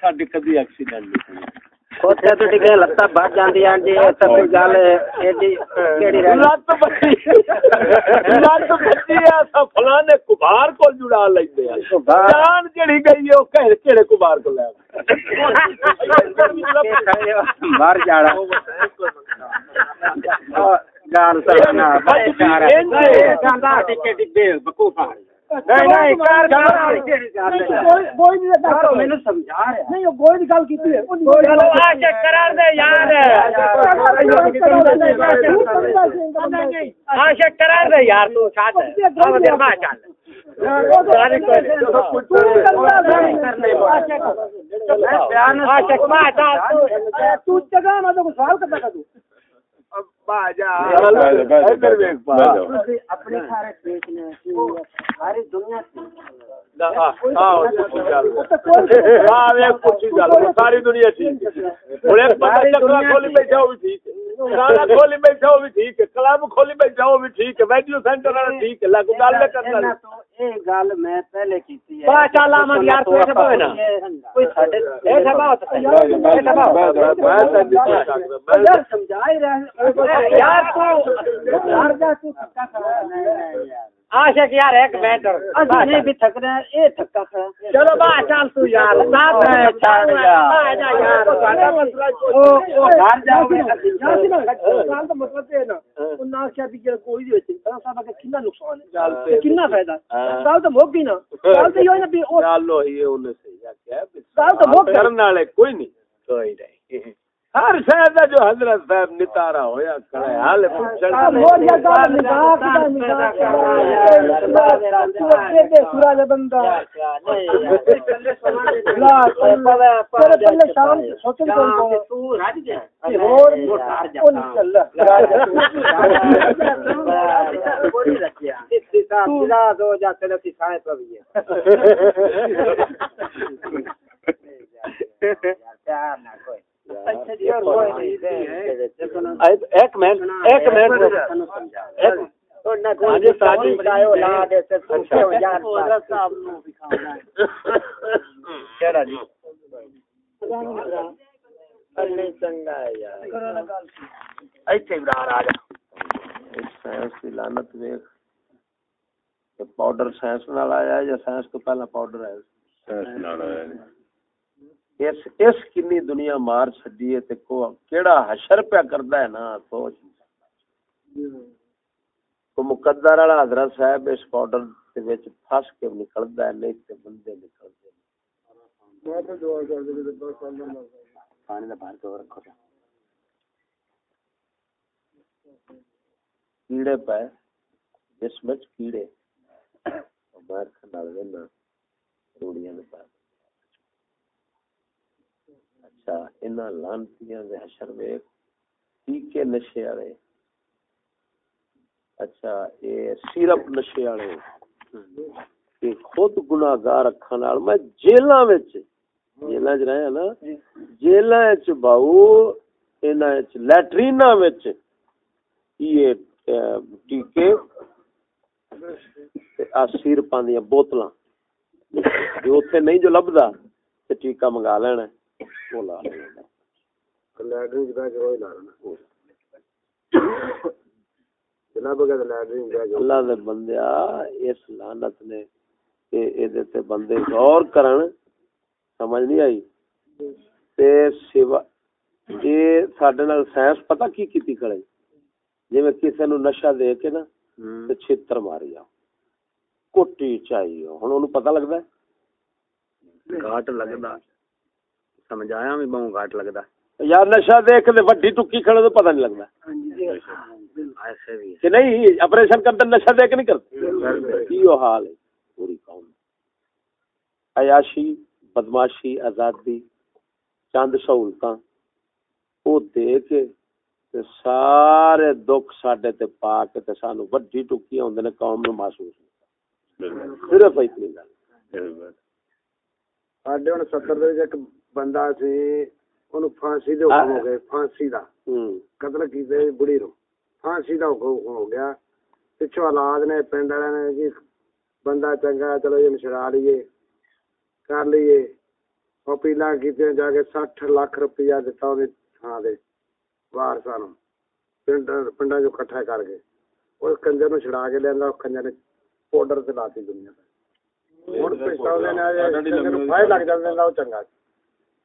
ساڈی کدی ایکسیڈنٹ نہیں کوتے تو ڈگے لتا بڑھ جاندی ہیں جی ایسا کوئی گل ایڈی کیڑی رہ لت بچی لت بچی ہے سا فلانے کبار کو جڑا لیندے جان جڑی گئی او کہڑے کیڑے کبار کو لے مر جاڑا گال سنا بڑے چار جاندا ٹکے ٹکے بکوفا ہاں ہاں سوال کرتا تو ادھر ویکھ پا اپنے سارے دیکھنے ساری دنیا ساری دنیا ٹھیک کھولی بیٹھا وہ بھی ٹھیک ہے ہے کلب کھولی بیٹھا وہ بھی ٹھیک ہے ویڈیو سینٹر والا ٹھیک ہے لگ گل کرنا یہ گل میں پہلے کیتی ہے با چال آمد یار تو ایسا ہوئے نا کوئی ساڈے اے سبا اے سبا یار سمجھا ہی رہے یار تو تو عاشق یار ایک منٹ نہیں بھی تھک رہے ہیں اے تھکا کھڑا چلو با چال تو یار۔ ساتھ میں چھاڑ جا یار۔ او او گھر جاؤ گے سال کا مطلب ہے۔ نا وہ نہ کیا بھی کوئی بھی ہوتی۔ ہے صاحب کا کتنا نقصان ہے؟ کتنا فائدہ سال تو موک گئی نا۔ سال تو ہے نا بھی اور چالو یہ انہیں صحیح کیا سال تو موک کرنے والے کوئی نہیں۔ کوئی نہیں۔ ہر کا جو حضرت صاحب نتارا ہویا کھڑا ہے حال پوچھن بندہ تیرے شام سوچن تو رج گیا اور سائیں بھی ہے پیار نہ کوئی ایک منٹ ایک منٹ سائنس کی لانت ویخ پاؤڈر سائنس نال آیا یا سائنس تو پہلا پاؤڈر آیا اس اس کنی دنیا مار چھڈی ہے تے کو کیڑا حشر پیا کردا ہے نا سوچ کو مقدر والا حضرت صاحب اس پاؤڈر دے وچ پھس کے نکلدا ہے نہیں تے بندے نکلدے پانی دا باہر تو رکھو کیڑے پے جس وچ کیڑے۔ باہر کھنال دینا روڑیاں دے پے اچھا انہاں لانتیاں دے حشر ویکھ ٹیکے نشے والے اچھا اے سیرپ نشے والے اے خود گناہگار اکھاں نال میں جیلاں وچ جیلاں وچ رہیا نا جیلاں وچ باو انہاں وچ لیٹریناں وچ یہ ٹیکے آ سیرپاں دیاں بوتلاں جو اتنے نہیں جو لبدا تے لینا ہے، وہ لا لینا اللہ دے بندیا اس لعنت نے کہ اے دے تے بندے غور کرن۔ سمجھ نہیں آئی؟ تے سوا اے ساڈے نال سائنس پتہ کی کیتی کھڑے؟ جویں کسے نو نشہ دے کے نا تے چھتر ماری جاؤ۔ کوٹی چاہیے ہن اونوں پتہ لگدا ہے؟ گھاٹ لگدا۔ سمجھ سمجھایا میں بہوں گھاٹ لگدا یار نشہ دیکھ دے وڈی ٹکی کھڑے تو پتہ نہیں لگدا ایسے بھی کہ نہیں آپریشن کرتے نشہ دیکھ نہیں کرتے۔ کیو حال ہے پوری قوم۔ عیاشی بدماشی آزادی چند سہولتاں او دے کے تے سارے دکھ ساڈے تے پا کے تے سانو وڈی ٹکی ہوندے نے قوم نو محسوس صرف اتنی گل۔ بندہ سی انہوں پھانسی دے حکم ہو گئے پھانسی دا۔ قتل کیتے بڑی رو۔ پھانسی دا حکم ہو گیا۔ پچھو اولاد نے پنڈ والے نے جی بندہ چنگا چلو یہ مشرا لیے کر لیے۔ اپیلا کیتے جا کے سٹھ لاکھ روپیہ دتا انہیں تھان دے۔ وارساں پنڈ پنڈا جو کٹھا کر کے۔ اس کنجر نو چھڑا کے لیندا اس کنجر نے پاؤڈر تے لاتی دنیا تے۔ ہن پیسہ لینا جائے لگ جاندا او چنگا۔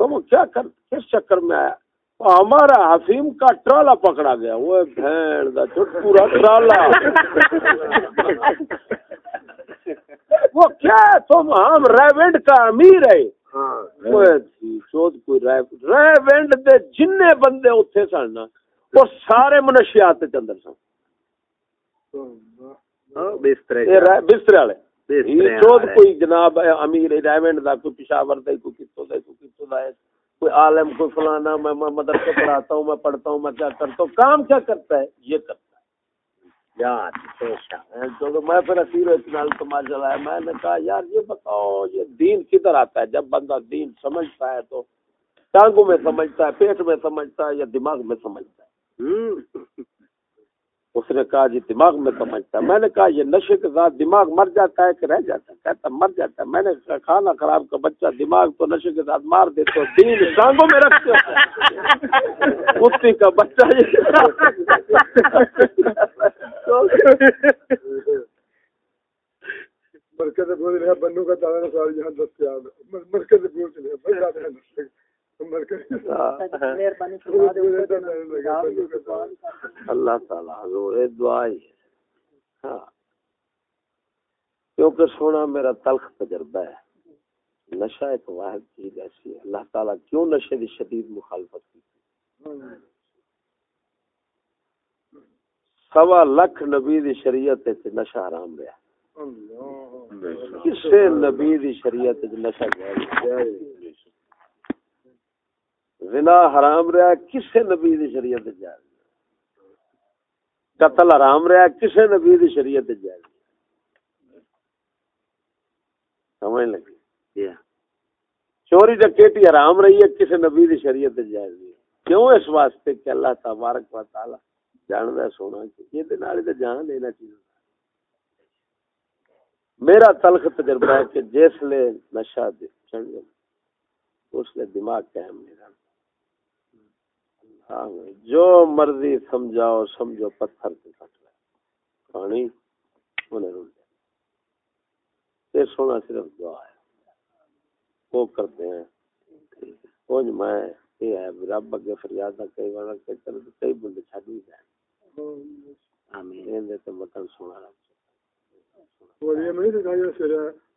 تم کیا کر کس چکر میں آیا؟ ہمارا حفیم کا ٹرالا پکڑا گیا۔ وہ بھین دا پورا ٹرالا وہ کیا تم ہم ریونڈ کا امیر ہے ہاں۔ جی، ریونڈ دے جن بندے اتنے سن وہ سارے منشیات چندر سن۔ ہاں، بستر والے۔ یعنی کوئی جناب امیر کوئی پشاور دے کوئی کتوں دا کوئی کتوں کوئی عالم کوئی فلانا میں پڑھاتا ہوں میں پڑھتا ہوں میں کیا کرتا ہوں؟ کام کیا کرتا ہے؟ یہ کرتا میں پھر اصیر اعتدال میں نے کہا یار یہ بتاؤ یہ دین کدھر آتا ہے؟ جب بندہ دین سمجھتا ہے تو ٹانگوں میں سمجھتا ہے پیٹ میں سمجھتا ہے یا دماغ میں سمجھتا ہے؟ اس نے کہا جی دماغ میں سمجھتا میں نے کہا یہ نشے کے ساتھ دماغ مر جاتا ہے کہ رہ جاتا ہے؟ کہتا مر جاتا ہے۔ میں نے کھانا خراب کا بچہ دماغ تو نشے کے ساتھ مار دے تو دین ٹانگوں میں رکھتے کتنی کا بچہ مرکز بنو کا دستیاب مرکز ہاں۔ اللہ تعالی حضور دعا ہاں۔ کیونکہ سونا میرا تلخ تجربہ ہے۔ نشہ ایک واحد چیز ایسی ہے۔ اللہ تعالیٰ کیوں نشے کی شدید مخالفت کی؟ سوا لکھ نبی دی شریعت نشہ حرام رہا۔ کسے نبی دی شریعت نشہ جائز زنا حرام رہا کسے نبی دی شریعت جائز۔ قتل حرام رہا کسے نبی دی شریعت جائز۔ سمجھ لگی؟ چوری ڈکیٹی حرام رہی ہے کسی نبی دی شریعت جائز نہیں۔ کیوں اس واسطے کہ اللہ تبارک و تعالی جاندا سونا کہ یہ دے نال تے جان لینا چاہیے میرا تلخ تجربہ ہے کہ جس لے نشہ دے چڑھ اس لے دماغ قائم نہیں رہتا۔ ہاں، جو مرضی سمجھاؤ سمجھو پتھر سے کٹ لے پانی انہیں رول جائے یہ سونا صرف دعا ہے۔ وہ کرتے ہیں۔ کچھ میں یہ ہے رب اگے فریاد کئی بار کئی طرح کئی بندے چھڈ بھی جائیں۔ آمین۔ یہ تے متن سونا رب اور یہ میں دکھایا سر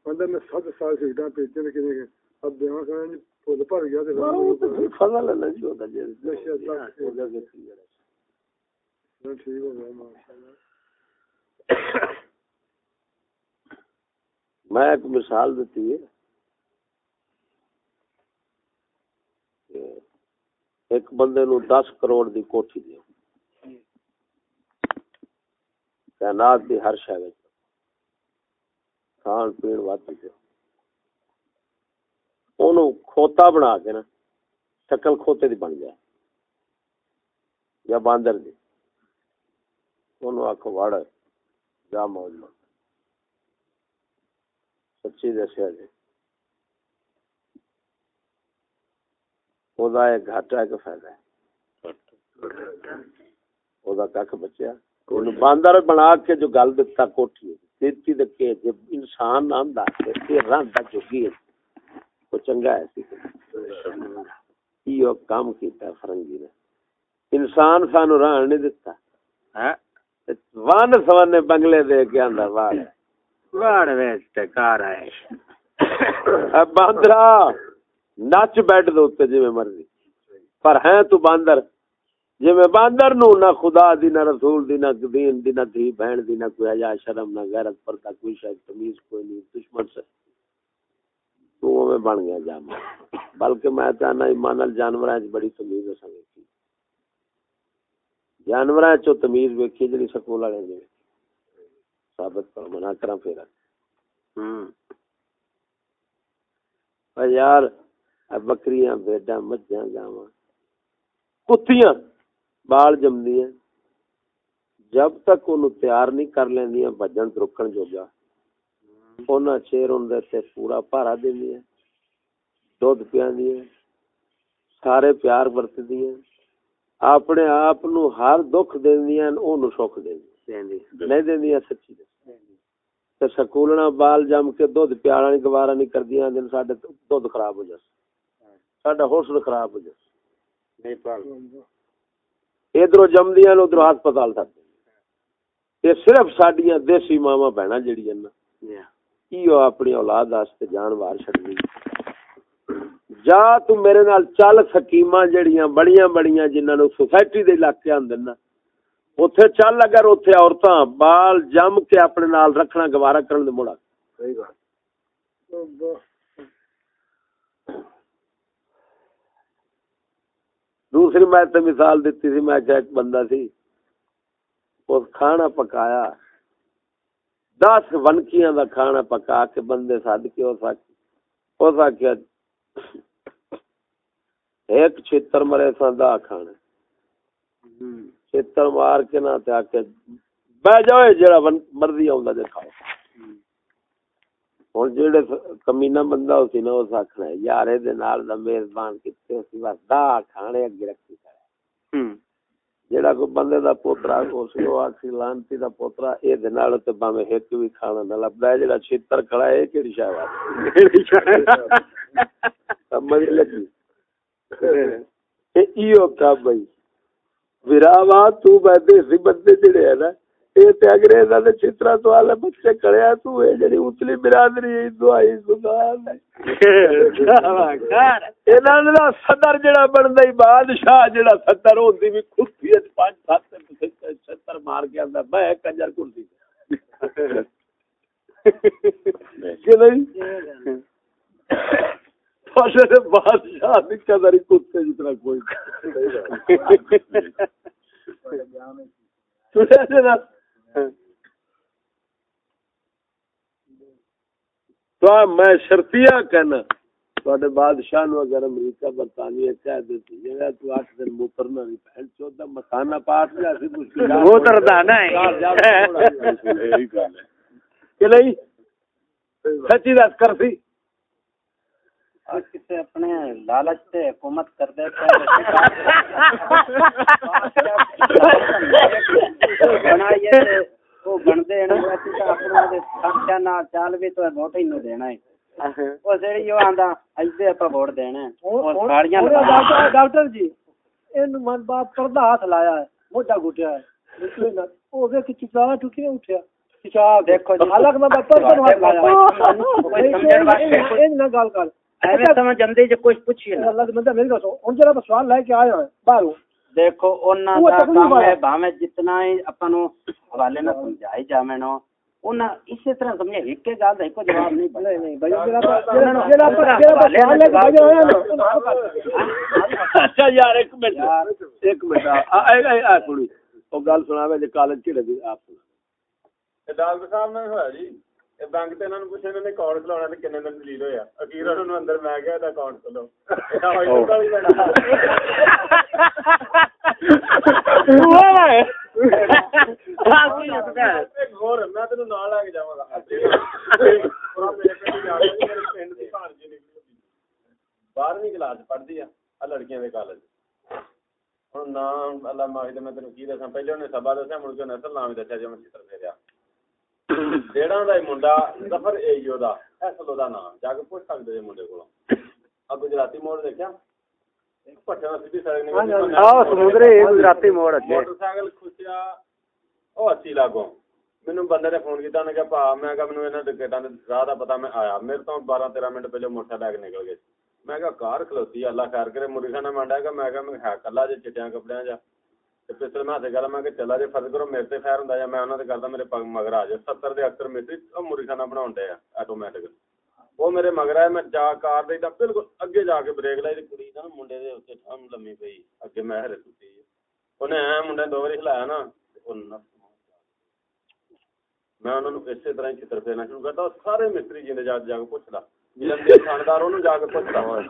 اندر میں 7 سال سے گاں پیچھے کے لیے اب بیان کرنا جی پھول بھر گیا تے فضل جی جی۔ ٹھیک ہو گیا ماشاءاللہ میں ایک مثال دیتی ہے ایک بندے نو دس کروڑ دی کوٹھی دیو کائنات دی ہر شے وچ کھان پین دیو اونوں کھوتا بنا کے نا شکل کھوتے دی بن جائے یا باندر دی اونوں آکھو وڑ جا موج مت سچی دسیا جی ਉਹਦਾ ਇਹ ਘਾਟਾ ਹੈ ਕਿ ਫਾਇਦਾ ਹੈ ਉਹਦਾ ਕੱਖ ਬਚਿਆ ਉਹਨੂੰ ਬਾਂਦਰ ਬਣਾ ਕੇ ਜੋ ਗੱਲ ਦਿੱਤਾ ਕੋਠੀ ਦਿੱਤੀ ਦੇ ਕੇ ਜੇ ਇਨਸਾਨ ਆਂਦਾ ਤੇ ਇਹ ਰੰਦਾ ਜੋਗੀ ਹੈ کو چنگا ہے یہ کام کیتا فرنگی نے۔ انسان سانو رہن نہیں دیتا ہاں؟ وان سوانے بنگلے دے کے آندا واڑ واڑ ویچ تے کار ہے باندرا نچ بیٹھ دے اوتے جویں جی مرضی۔ پر ہیں تو باندر۔ جی میں باندر نو نہ خدا دی نہ رسول دی نہ دین دی نہ دھی بہن دی نہ کوئی حیا شرم نہ غیرت پردہ کوئی شاید تمیز کوئی نہیں دشمن سے۔ تو اوویں بن گیا بلکہ میں چاہنا ایمان وچ بڑی تمیز ویکھی جانوراں چوں تمیز ویکھی جڑی سکول والے نے۔ ثابت کرو کراں پھر۔ یار بکریاں مجھاں گاواں۔ کتیاں بال جمدیاں۔ جب تک انہوں تیار نہیں کر لیندیاں بجن رکن جوگا۔ اونا چیر ان دے تے پورا پارا دیندیاں دودھ پیاندیاں سارے پیار برت دیاں اپنے آپ نو ہر دکھ دیندیاں اونوں سکھ دیندیاں نہیں دیندیاں سچی تے سکولنا بال جم کے دودھ پیالا نہیں گوارا نہیں کردیاں دن ساڈے دودھ خراب ہو جاس ساڈا حوصلہ خراب ہو جاس نہیں پال۔ ادھر جمدیاں ادھر ہسپتال تک یہ صرف ساڈیاں دیسی ماواں بہنا جڑیاں نا۔ ایو اپنی اولاد واسطے جان وار چھڈنی؟ جا تو میرے نال چل سکیماں جڑیاں بڑیاں بڑیاں جنہاں نو سوسائٹی دے علاقے آندے نا اوتھے چل اگر اوتھے عورتاں بال جم کے اپنے نال رکھنا گوارا کرن دے مڑا صحیح دوسری میں تے مثال دیتی سی میں کہ ایک بندہ سی اس کھانا پکایا۔ دس ونکیاں دا کھانا پکا کے بندے سد کے اس آکھ- اس آخیا ایک چھتر مرے سا دا کھانا۔ چھتر مار کے نہ تے آکے بہ جاؤ اے جڑا مرضی آوندا جے کھاؤ۔ ہن جڑے س- کمینہ بندہ ہو سی نا اس آکھنا ہے، یار دے نال دا میزبان کتے سی بس دا کھانے اگے رکھی کھڑا جیڑا کوئی بندے دا پوترا ہو سی او آکھی لانتی دا پوترا اے دے نال تے باویں ایک وی کھانا نہ لبدا ہے جیڑا چھتر کھڑا ہے اے کیڑی شے وا سمجھ لگی اے ایو کا بھائی وراوا تو بندے سی بندے جڑے ہے نا اے تے انگریزاں دے چھترا تو والے بچے کھڑیا تو اے جڑی اتلی برادری ہے دعائی سبحان انہاں دا صدر جڑا بندا ہی بادشاہ جڑا صدر ہوندی بھی کھٹی وچ پانچ سات چھتر مار کے آندا میں کنجر کرسی کہ نہیں بادشاہ دی قدر کتے جتنا کوئی تو میں شرطیہ کہنا تواڈے بادشاہ نو اگر امریکہ برطانیہ کہہ دیتی جے تو اٹھ دن موترنا نہیں پہن چودا مکانہ پاٹ لیا سی مشکل موتردا نہیں کہ نہیں؟ سچی دس کر سی کسی اپنے لالچ سے حکومت کر دے بنائیے وہ بندے اپنا خرچہ نہ چال بھی تو ووٹ ہی دینا ہے۔ وہ جڑی جو آندا ایسے اپا ووٹ دینا ہے وہ ساڑیاں ڈاکٹر جی این من باپ پردہ ہاتھ لایا ہے موٹا گھٹیا ہے۔ وے کہ چچا ٹوٹی اٹھیا۔ دیکھو جی میں پردہ ہاتھ لایا۔ ہے این نہ گل کر۔ ایویں سمجھ جندے جو کچھ پوچھیے اللہ دے بندہ میری دسو ہن جڑا سوال لے کے آیا ہوں باہروں دیکھو انہاں دا کام ہے۔ بھاویں جتنا ہی اپاں نو حوالے نہ سمجھائی جاویں نو انہاں اسی طرح سمجھے ایک گل دا ایک جواب نہیں نہیں نہیں بھائی جڑا جڑا جڑا لے کے آیا نا؟ اچھا یار ایک منٹ ایک منٹ آ سنی او گل سناوے جے کالج کیڑے دی آپ سنا ڈاکٹر صاحب نے ہویا جی۔ بینک تے انہاں پوچھے انہاں نے اکاؤنٹ کھلانا تے کنے دن دلیل ہویا اخیر انہاں نوں اندر میں گیا دا اکاؤنٹ کھلو اینا تو کلاس پڑھدی آ لڑکیاں کالج ہن نام اللہ معافی میں تینوں کی دساں پہلے اونے سبا دسیا مڑ کے نسل نام دسیا جو میں چتر دے رہا جیڑا دا منڈا ظفر ایو دا اصل دا نام جا کے پوچھ سکدے جے منڈے کولوں آ گجراتی موڑ دیکھیا ایک پٹھا سیدھی سڑک نے آ سمندر اے گجراتی موڑ اگے موٹر سائیکل کھسیا او اچھی لاگو مینوں بندے نے فون کیتا نے کہ پا میں کہ مینوں انہاں ٹکٹاں دے راہ دا پتہ میں آیا 12 13 منٹ پہلے موٹر سائیکل نکل گئے میں کہ کار کھلوتی اللہ خیر کرے مرخانہ منڈا کہ میں کہ میں ہے کلا جے چٹیاں کپڑیاں جا ਤੇ ਪਿਸਤਲ ਮੈਂ ਹੱਥੇ ਗੱਲ ਮੈਂ ਕਿ ਚੱਲਾ ਜੇ ਫਰਜ਼ ਕਰੋ ਮੇਰੇ ਤੇ ਫੈਰ ਹੁੰਦਾ ਜਾਂ ਮੈਂ ਉਹਨਾਂ ਤੇ ਕਰਦਾ, ਮੇਰੇ ਪਗ ਮਗਰ ਆ ਜਾ। 70 ਦੇ ਅਕਸਰ ਮੇਰੇ ਉਹ ਮੁਰੀ ਬਣਾਉਣ ਦੇ ਆ ਆਟੋਮੈਟਿਕ ਉਹ ਮੇਰੇ ਮਗਰ ਆਇਆ ਮੈਂ ਜਾ ਕਾਰ ਦੇ ਤਾਂ ਬਿਲਕੁਲ ਅੱਗੇ ਜਾ ਕੇ ਬ੍ਰੇਕ ਲਾਈ ਤੇ ਕੁੜੀ ਨਾ ਮੁੰਡੇ ਦੇ ਉੱਤੇ ਠਾਮ ਲੰਮੀ ਪਈ, ਅੱਗੇ ਮੈਂ ਹਰੇ ਸੁੱਤੀ ਉਹਨੇ ਐ ਮੁੰਡੇ ਦੋ ਵਾਰੀ ਹਿਲਾਇਆ ਨਾ ਉਹ ਨੱਸ ਮੈਂ ਉਹਨਾਂ ਨੂੰ ਇਸੇ ਤਰ੍ਹਾਂ ਹੀ ਚਿੱਤਰ ਫੇਰਨਾ ਸ਼ੁਰੂ ਕਰਦਾ ਉਹ ਸਾਰੇ ਮਿਸਤਰੀ ਜਿੰਦੇ ਜਾ ਜਾ ਕੇ ਪੁੱਛਦਾ। ਜਿਲਮ ਦੇ ਥਾਣੇਦਾਰ ਉਹਨੂੰ ਜਾ ਕੇ ਪੁੱਛਦਾ। ਜੀ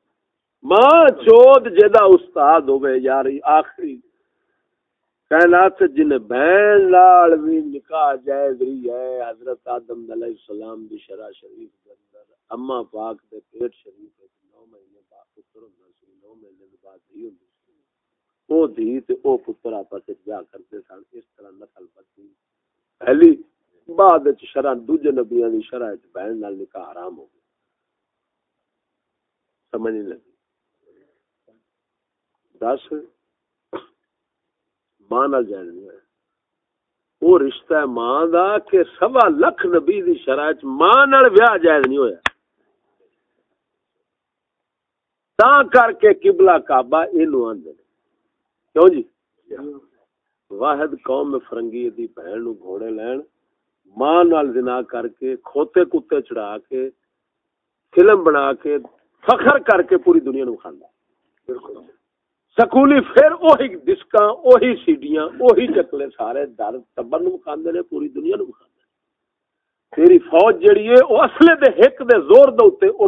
ماں چود جدا استاد ہوئے یاری آخری۔ کائنات سے جن بین لال بھی نکاح جائز رہی ہے، حضرت آدم علیہ السلام دی شرع شریف دے اندر اما پاک دے پیٹ شریف دے نو مہینے دا پتر ہوندا سی، نو مہینے دے بعد ہی ہوندی سی۔ او دی تے او پتر آپس وچ جا کرتے سن، اس طرح نقل پتی پہلی بعد وچ شرع، دوجے نبیاں دی شرع وچ بین لال نکاح حرام ہو گیا۔ سمجھ نہیں لگی۔ دس ماں نال جائز نہیں ہے۔ وہ رشتہ ہے ماں دا کہ سوا لکھ نبی دی شرائط ماں نال ویاہ جائز نہیں ہویا۔ تا کر کے قبلہ کعبہ اینو آندے کیوں جی؟ واحد قوم میں فرنگی دی بہن نو گھوڑے لین، ماں نال زنا کر کے، کھوتے کتے چڑھا کے، فلم بنا کے، فخر کر کے پوری دنیا نو کھاندا۔ بالکل۔ سکولی پھر وہی ڈسکاں وہی سیڈیاں وہی چکلے سارے در ٹبر نو کھاندے نے پوری دنیا نو کھاندے تیری فوج جڑی ہے او اصلے دے ہک دے زور دے اوتے او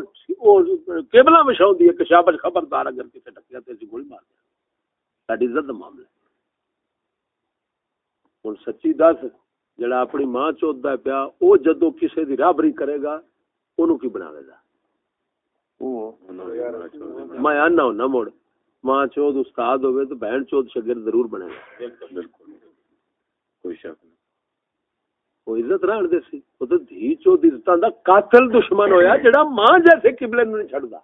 کیبلا وچھاوندی ہے کہ شابش خبردار اگر کسے ٹکیا تے اسی گولی مار دے ساڈی عزت دا معاملہ ہن سچی دس جڑا اپنی ماں چوتدا ہے پیا او جدوں کسے دی رابری کرے گا اونوں کی بناوے گا؟ میں آنا ہونا مڑ ماں چود استاد ہوئے تو بہن چود شگرد ضرور بنے گا۔ بالکل کوئی شک نہیں۔ وہ عزت رہن دے سی۔ وہ تو دھی چود عزتاں دا قاتل دشمن ہویا جڑا ماں جیسے قبلے نوں نہیں چھڑدا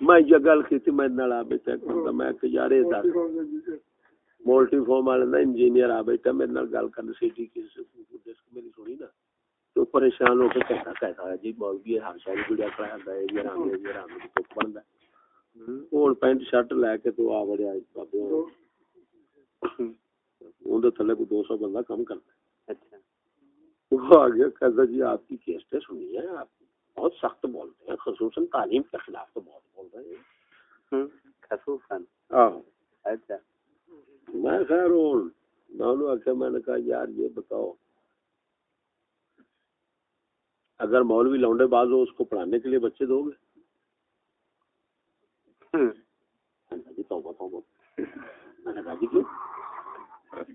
میں یہ گل کیتی میں نال آ بیٹھا بندہ میں کہ یار اے دس۔ مولٹی فارم والے نا انجینئر آ بیٹھا میرے نال گل کرن سی ٹی کی ڈسک میری سنی نا تو پریشان ہو کے کہتا کہتا ہے جی مولوی ہر شاید جڑیا کرایا ہے یہ رام یہ رام تو پڑھدا ہن پینٹ شرٹ لے کے تو آ بڑیا بابے اون دے تھلے کو 200 بندہ کم کرتا ہے اچھا وہ آگے کہتا جی آپ کی کیسٹیں سنی ہے آپ بہت سخت بولتے ہیں خصوصاً تعلیم کے خلاف تو بہت بول رہے ہیں خصوصاً آہو اچھا میں خیر ہوں میں نے کہا یار یہ بتاؤ اگر مولوی لونڈے باز ہو اس کو پڑھانے کے لیے بچے دو گے۔ کہا جی جی۔ کیوں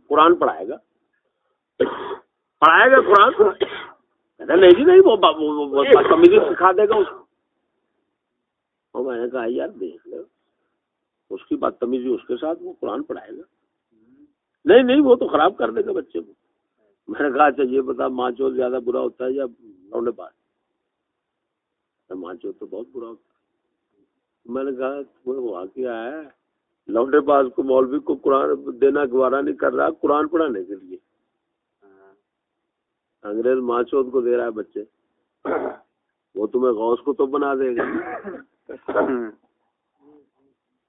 قرآن پڑھائے گا۔ پڑھائے گا قرآن؟ نہیں جی نہیں وہ سکھا دے گا اس کو۔ میں نے کہا یار دیکھ لو اس کی بدتمیزی اس کے ساتھ وہ قرآن پڑھائے گا۔ نہیں نہیں وہ تو خراب کر دے گا بچے کو۔ میں نے کہا اچھا یہ بتا، ماں چوت زیادہ برا ہوتا ہے یا لونڈے باز ماں چوت تو بہت برا ہوتا ہے۔ میں نے کہا تمہیں ہوا کیا ہے، لونڈے باز کو مولوی کو قرآن دینا، گوارا نہیں کر رہا، قرآن پڑھانے کے لیے۔ انگریز ماں چوت کو دے رہا ہے بچے۔ وہ تمہیں غوث کو تو بنا دے گا۔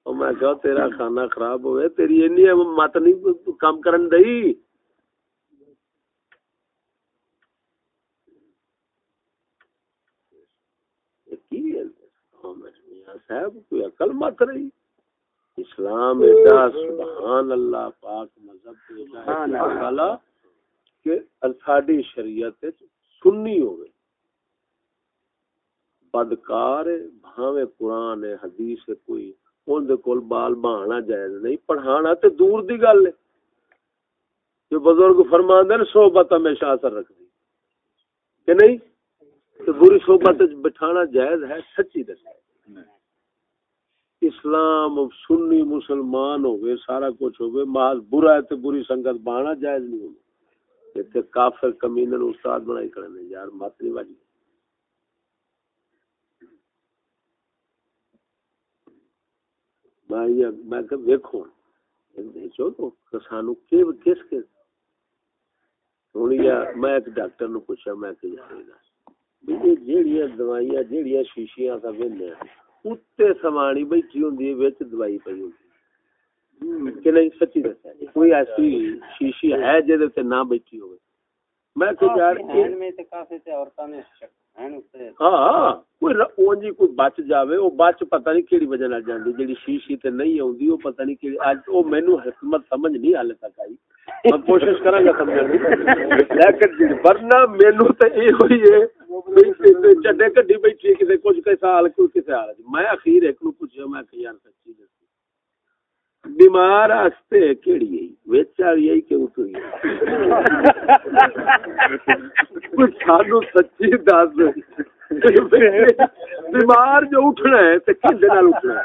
میں کہا، تیرا کھانا خراب ہوئے، تیری اینی مت نہیں کام کرن دئی یہ کی ہے؟ قوم ہے میاں صاحب کوئی عقل مت رہی۔ اسلام ایڈا سبحان اللہ پاک مذہب کہ ساڈی شریعت سنی ہوئے بدکار ہے، بھاویں قرآن ہے حدیث ہے کوئی ان دے کول بال بہانا جائز نہیں پڑھانا تے دور دی گل ہے۔ جو بزرگ فرماندے نے صحبت ہمیشہ اثر رکھدی۔ کہ نہیں؟ تو بری صحبت وچ بٹھانا جائز ہے سچی دس اسلام سنی مسلمان ہوئے سارا کچھ ہوئے محض برا ہے تو بری سنگت بانا جائز نہیں ہونا اتنے کافر کمینے استاد بنائی کرنے یار مت نہیں واجی میں کہ کس کے؟ ڈاکٹر پوچھا، میں جیڑی جیڑی شیشیاں کا ایسی شیشی ہے جے تے نہ بیٹھی ہوے میں کہ یار یہ ہین میں تے کافی تے عورتاں نے شک ہن اس ہاں کوئی ر- اونج ہی کوئی بچ جاوے او بچ پتہ نہیں کیڑی وجہ نال جاندی جیڑی شیشی تے نہیں اوندی او پتہ نہیں کیڑی اج او مینوں حکمت سمجھ نہیں حال تک آئی کوشش کراں گا لیکن جی، ورنہ مینوں تے اے ہوئی ہے چڈے گڈی بیٹھی ہے، کسے کچھ، کسے حال، کوئی کسے حال میں اخیر ایک نو پوچھیا میں کہ یار سچی دسی بیمار واسطے کیڑی ہے؟ وچ والی ہے کہ اتری کوئی سانو سچی دس بیمار جو اٹھنا ہے، تے کھنڈے نال اٹھنا ہے۔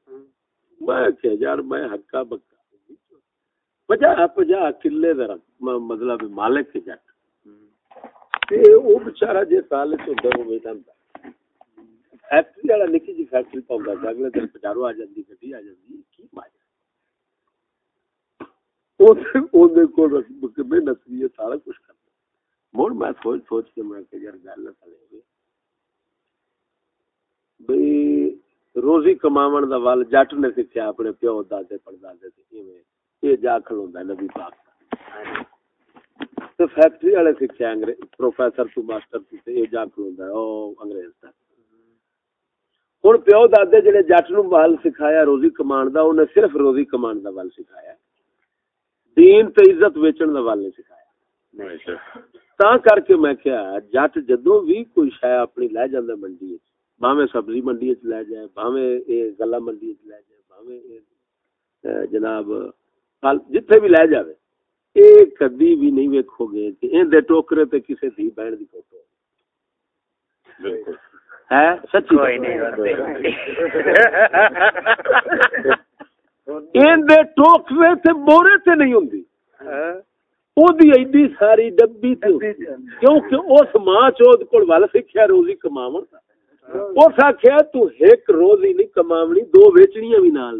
میں کہ یار میں ہکا بکا پجا پجا کلے دا مطلب مالک کے جٹ۔ تے او بیچارہ جے سال چ اندر ہوے تھا فیکٹری والا نکی جی فیکٹری پاوندا سی اگلے دن پجارو آ جاندی، گڈی آ جاندی، کی ماجا او دے کول محنت بھی سارا کچھ کرتا۔ مڑ میں سوچ سوچ کے میں کہ یار گل کرے ہوئے روزی کماون ول جٹ نے سیکھیا اپنے پیو دادے پردادے تے ایویں یہ جا کھلوندا نبی پاک فیکٹری والے سیکھیا پروفیسر تو ماسٹر یہ جا کھلوندا انگریز دا۔ ہن پیو دادے جڑے جٹ نو محل سکھایا روزی کمان دا اونے صرف روزی کمان دا ول سکھایا۔ دین عزت ویچن دا ول نہیں سکھایا۔ تا کر کے میں کیا جٹ جدو بھی کوئی شاید اپنی لے جاندا منڈی باہمیں سبزی منڈی چ لے جائے باہمیں گلہ منڈی چ لے جائے باہمیں جناب جتھے بھی لے جائے ایک قدی بھی نہیں ویکھو گے کہ ان دے ٹوکرے تے کسے دی بہن دی فوٹو۔ بالکل۔ ہے سچی؟ کوئی نہیں ان دے ٹوکرے تے بورے تے نہیں ہوندی۔ ہاں۔ ਉਹਦੀ ਐਡੀ ساری ڈبی ਤੇ کیونکہ ਉਸ ਮਾਂ ਚੋਦ ਕੋਲ ਵੱਲ سکھیا روزی ਕਮਾਵਣ ਦਾ اس آخیا تک روز ہی نہیں کماونی دو ویچنیا بھی نال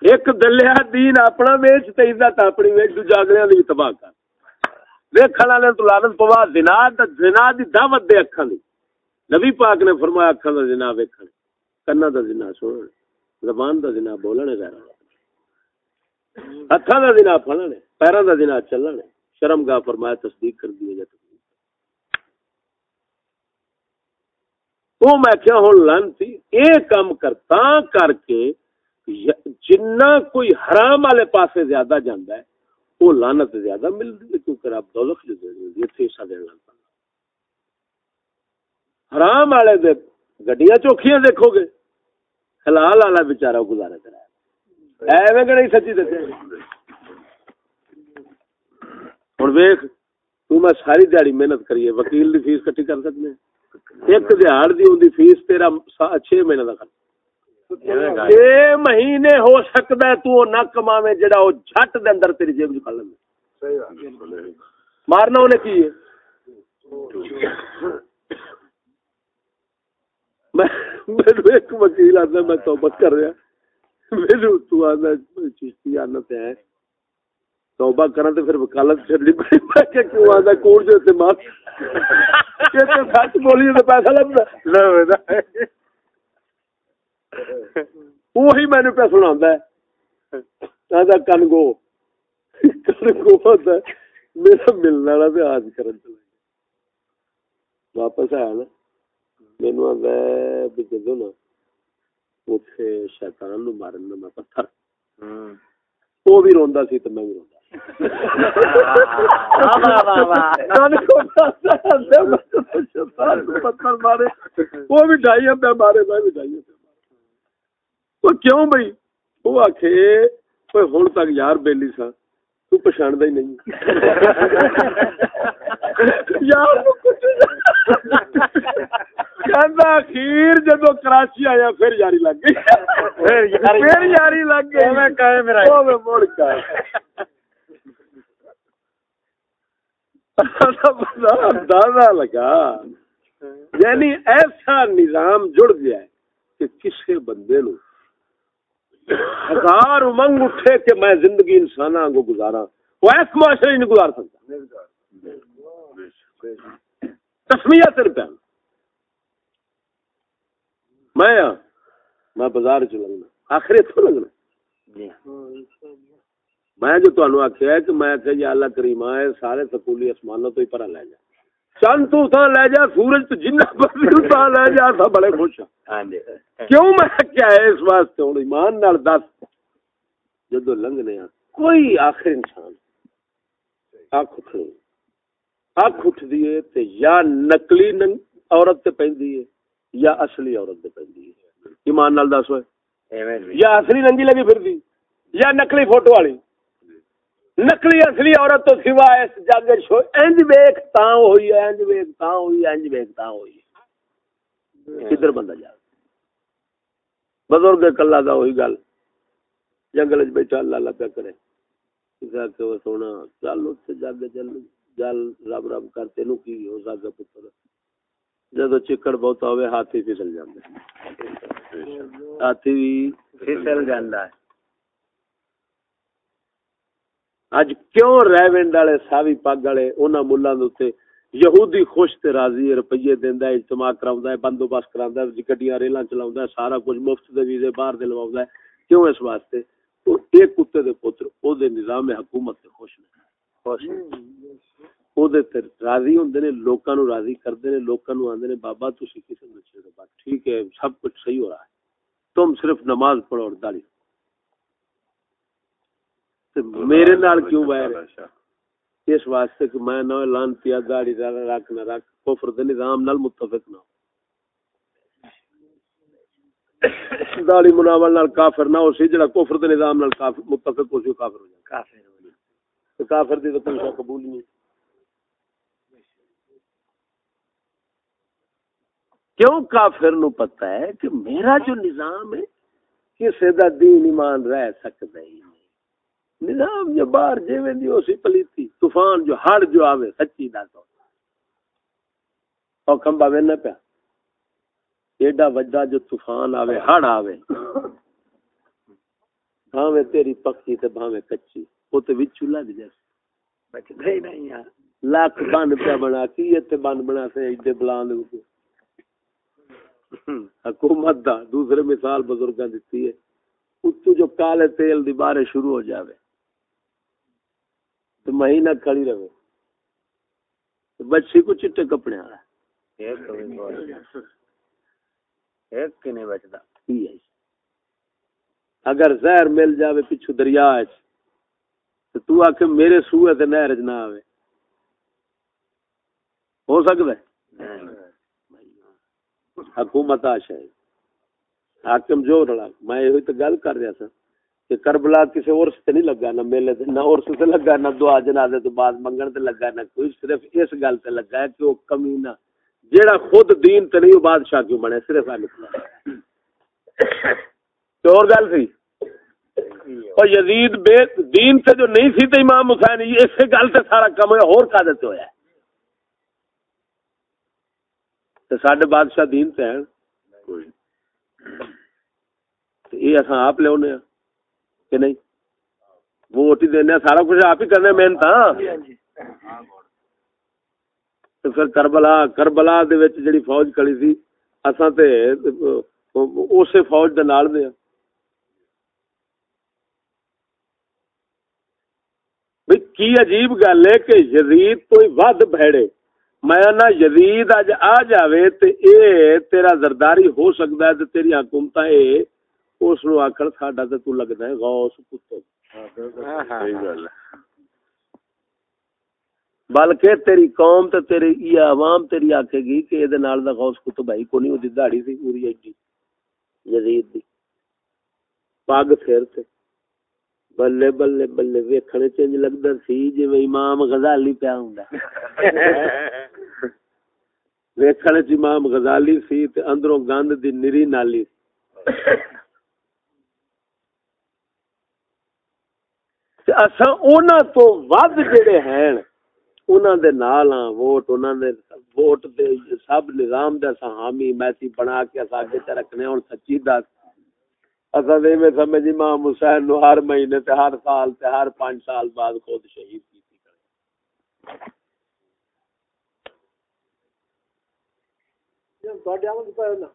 ایک دلیا دین اپنا ویچ تو اپنی ویچ دو جاگریا بھی تباہ کر۔ ویکھن والے تو لعنت پوا، زنا دا زنا دعوت دے اکھاں دی۔ نبی پاک نے فرمایا، اکھاں دا زنا ویکھن۔ کنا دا زنا سنن۔ زبان دا زنا بولنے غیر ہتھاں دا زنا پھڑنے پیراں دا زنا چلنے شرم گاہ فرمایا، تصدیق کر دی جے وہ میں کیا ہوں لانتی ایک کام کرتا کر کے جنا کوئی حرام والے پاسے زیادہ جانا ہے، وہ لانت زیادہ ملتی ہے کیونکہ آپ دولت اتنے حصہ دین لگ پہ حرام والے دے گڈیاں چوکھیاں دیکھو گے، حلال والا بےچارا گزارا کرایا۔ ایویں کہ سچی دسے؟ ہوں ویخ تو میں ساری دیہی محنت کریے، وکیل کی فیس کٹھی کر سکتے ہیں۔ ایک دیہڑ دی ہوندی فیس تیرا 6 مہینے دا خرچ اے مہینے ہو سکدا تو نہ کماویں جڑا او جھٹ دے اندر تیری جیب وچ کھا لیندے مارنا اونے کی ہے؟ میرے ایک وکیل آدھا میں توبت کر رہا۔ میرے تو آدھا چیشتی آنا پہ توبہ کرا تے پھر وکالت چھڑنی پڑی میں کہ کیوں آندا کوڑ جو تے ماں کہ تے سچ بولی تے پیسہ لبدا نہ وہی میں نے پیسہ سناندا ہے۔ آندا کنگو کنگو ہوتا ہے۔ میرا ملنا والا تے آج کرن چلا واپس آیا نا۔ مینوں آندا ہے بھی جدوں نا اوتھے شیطان نو مارن میں پتھر۔ ہاں۔ وہ بھی روندا سی تے میں بھی روندا۔ پتھر مارے وہ بھی ڈھائی مارے میں بھی ڈھائی وہ کیوں بھائی وہ ہوں تک یار بیلی سا تو پچھاڑا ہی نہیں یار اخیر جدو کراچی آیا پھر یاری لگ گئی پھر یاری لگ گئی مڑ اندازہ لگا۔ یعنی ایسا نظام جڑ گیا ہے کہ کسی بندے نو ہزار امنگ اٹھے کہ میں زندگی انسان کو گزارا وہ ایس معاشرے نہیں گزار سکتا۔ تسمیہ تیر پہ میں میں بازار چ لگنا آخر اتو لگنا۔ میں جو تمہیں آخیا کہ میں آخیا جی اللہ کریم ہے سارے سکولی آسمانوں تو ہی پرا لے جا۔ چند تو تھا لے جا سورج تو جنہ تھا لے جا تھا بڑے خوش ہاں۔ کیوں میں کیا ہے اس واسطے؟ ہوں ایمان نال دس۔ جدو لنگنے کوئی آخر انسان اکھ اٹھنی اکھ اٹھ دیے تے یا نقلی عورت تے پیندی ہے یا اصلی عورت تے پیندی ہے۔ ایمان نال دس ہوئے۔ یا اصلی ننگی لگی پھر دی یا نقلی فوٹو والی۔ نقلی اصلی عورت تو سوا اس جگ شو انج ویکھ تا ہوئی انج ویکھ تا ہوئی انج ویکھ تا ہوئی کدھر بندہ جا؟ بزرگ کلا دا ہوئی گل۔ جنگل وچ بیٹھا، اللہ اللہ پہ کرے۔ کسا کہ وہ سونا، چل اوتھے جگ چل جل، رب رب کر تینو کی ہو سکدا پتر؟ جدو چکڑ بہت ہوے ہاتھی پھسل جاندے۔ ہاتھی بھی پھسل جاندا ہے۔ اج کیوں ریونڈ والے ساوی پگ والے انہاں مللاں دے اوتے یہودی خوش تے راضی روپیے دیندا ہے اجتماع کراوندا ہے بندوبست کراوندا ہے گڈیاں ریلاں چلاوندا ہے سارا کچھ مفت دے ویزے باہر دلواوندا ہے۔ کیوں اس واسطے؟ تو ایک کتے دے پتر او دے نظام حکومت تے خوش نے خوش او دے تے راضی ہوندے نے لوکاں نو راضی کردے نے لوکاں نو آندے نے بابا تسی کسے نو چھڑو بات ٹھیک ہے سب کچھ صحیح ہو رہا ہے۔ تم صرف نماز پڑھو اور داڑھی۔ میرے نال کیوں وائر اس واسطے کہ میں نہ اعلان کیا گاڑی رکھ نہ رکھ کفر دے نظام نال متفق نہ داڑی مناول نال کافر نہ ہو سی جڑا کفر دے نظام نال کافر متفق ہو سی کافر ہو جائے۔ کافر ہو جائے۔ کافر دی تو کوئی قبول نہیں۔ کیوں کافر نو پتہ ہے کہ میرا جو نظام ہے کسی دا دین ایمان رہ سکتا ہی نہیں۔ نظام جو باہر جیویں دی اسی پلیتی، طوفان جو، ہڑ جو آوے، سچی دا تو۔ او کمبا وینا پیا۔ ایڈا وجہ جو طوفان آوے، ہڑ آوے۔ بھاویں تیری پکی تے بھاویں کچی۔ او تے وچ لگ جائے بچدے ہی نہیں یار۔ لاکھ بند پیا بنا، کی تے بند بنا سے ایڈے بلان دے حکومت دا، دوسرے مثال بزرگاں دتی ہے۔ اتو جو کالے تیل دی بارش شروع ہو جاوے۔ تو مہینہ کھڑی رہے۔ بچی کو چٹے کپڑے والا۔ اگر زہر مل جاوے پچھو دریا تو تو آکے میرے سوئے تے نہر نہ آوے۔ ہو سکتا ہے حکومت آشا ہے۔ حاکم جو رڑا میں تو گل کر رہا تھا کہ کربلا کسی عرس تے نہیں لگا نہ میلے تے نہ عرس تے لگا نہ دعا جنازے تو بعد منگن تے لگا نہ کوئی صرف اس گل تے لگا ہے کہ وہ کمی نہ جیڑا خود دین تے نہیں بادشاہ کیوں بنے؟ صرف ہے نکلا تو اور گل سی؟ اور یزید بے دین سے جو نہیں سی تے امام حسین یہ اس گل تے سارا کم ہے اور کا دیتے ہویا ہے؟ تے ساڈے بادشاہ دین تے ہیں۔ کوئی یہ اساں آپ لے اونے ہیں۔ کہ نہیں؟ ووٹ ہی دینا سارا کچھ آپ ہی کرنا محنت تو پھر کربلا کربلا جڑی فوج کڑی سی اساں تے اسے فوج دے نال دے کی عجیب گل ہے کہ یزید تو ود بھڑے میں نہ یزید اج آ جاوے تے اے تیرا زرداری ہو سکتا ہے تے تیری حکومت اے اس نو آکڑ ساڈا تے تو لگدا ہے غوث کتب بلکہ تیری قوم تے تیری یہ عوام تیری آکھے گی کہ اے نال دا غوث کتب ہے کوئی نہیں اودی داڑھی سی پوری ایڈی۔ یزید دی۔ پگ پھر تے۔ بلے بلے بلے ویکھنے چنج لگدا سی جویں امام غزالی پیا ہوندا۔ ویکھنے چ امام غزالی سی تے اندروں گند دی نری نالی اساں انہاں تو ود جڑے ہیں، انہاں دے نال ہاں ووٹ، انہاں دے ووٹ دے سب نظام دے اساں حامی میسی بنا کے اساں اگے تے رکھنے ہن سچی دس۔ اساں دے میں سمجھ جی امام حسین نو ہر مہینے تے، ہر سال تے، ہر پانچ سال بعد خود شہید کیتی۔ کرے جب بڑے آمد پہ نا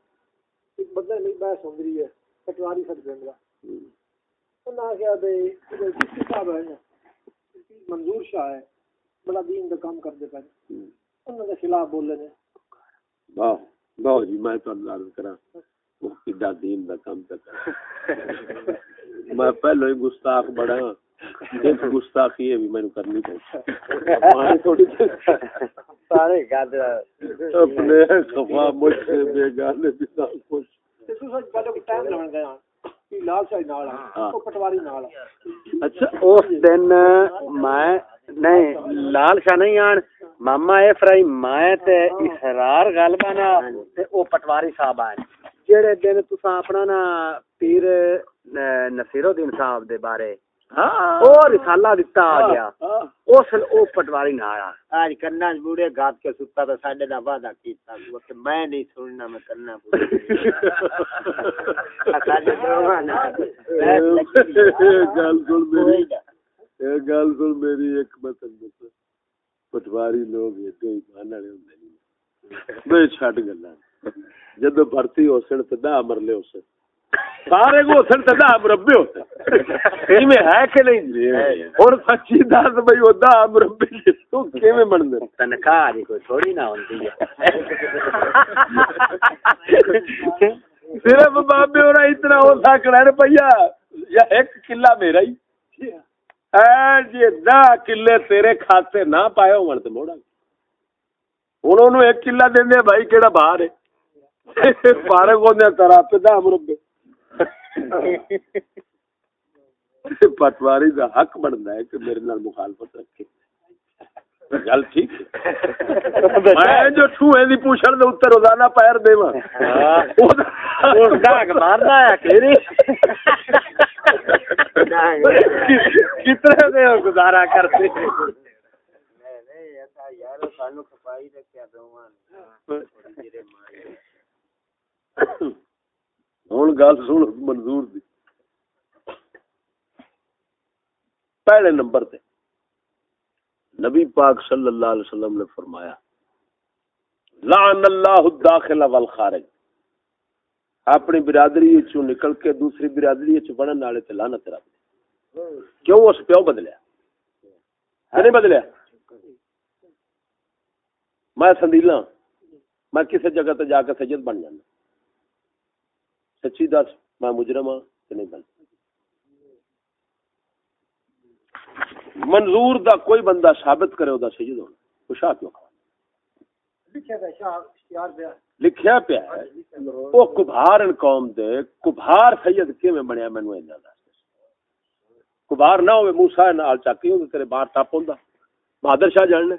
ایک بندہ نہیں بحث ہوں رہی ہے پٹواری سٹ بندہ منظور شاہ ہے بڑا دین کا کام کرتے پہلے۔ انہوں کے خلاف بول رہے ہیں واہ واہ جی میں تو عرض کرا وہ کڈا دین دا کام کرتا میں پہلو ہی گستاخ بڑا ہاں۔ ایک گستاخی ہے بھی میں کرنی پڑی۔ تھوڑی سارے گاد اپنے خفا مجھ سے بے گانے بنا خوش تے تو سچ پہلے کو ٹائم لگن پٹواری نال ہے اچھا اس دن میں نہیں لال شاہ نہیں آن ماما افراہیم میں تے اسرار غالبا نا تے او پٹواری صاحب آئے جڑے دن تساں اپنا نا پیر نصیر الدین صاحب دے بارے او رسالہ دتا آ گیا۔ اس او پٹواری نہ آیا آج کرنا بوڑے گات کے ستا تو ساڈے دا وعدہ کیتا۔ وہ کہ میں نہیں سننا میں کرنا گل سن میری۔ اے گل سن میری ایک پٹواری لوگ ایڈے ایمان والے ہوندے نہیں بے چھڈ گلاں۔ جدو بھرتی ہو سن تے دا مرلے ہو سن۔ سارے کو سن تے دا مربے ہو سن میں ہے کہ نہیں اور سچی دس بھئی او دا مربے تو کیویں بن دے تنخواہ دی کوئی تھوڑی نہ ہوندی ہے۔ صرف بابے اور اتنا ہو سکنا ہے روپیہ یا ایک قلعہ میرا ہی۔ اے جی دا قلعے تیرے کھاتے نہ پائے ہون تے موڑا انہوں نے ایک قلعہ دین دے بھائی کیڑا باہر ہے؟ فارغ ہوندے ترا پہ دا مربے پٹواری دا حق بندا ہے کہ میرے نال مخالفت رکھے۔ گل ٹھیک میں جو چھوئے دی پوچھن دے اوتے روزانہ پیر دیواں۔ او ڈاک مارنا ہے کیری کتنے دے گزارا کرتے؟ ہوں گل سن منظور دی پہلے نمبر تے نبی پاک صلی اللہ علیہ وسلم نے فرمایا لعن اللہ الداخل والخارج اپنی برادری چوں نکل کے دوسری برادری چ بنن والے تے لعنت رب کیوں اس پیو بدلیا ہے نہیں بدلیا میں سندیلا میں کسی جگہ تے جا کے سجد بن جانا سچی دس میں مجرم ہاں کہ نہیں بن منظور دا کوئی بندہ ثابت کرے دا سجد ہونا وہ شاہ کیوں کھا؟ لکھیا پیا ہے۔ وہ کبھار ان قوم دے کبھار سید کیویں بنیا مینوں اینا دس کبھار نہ ہوے موسی نال چاکی ہوں تیرے باہر ٹپ ہوندا۔ بہادر شاہ جاننے؟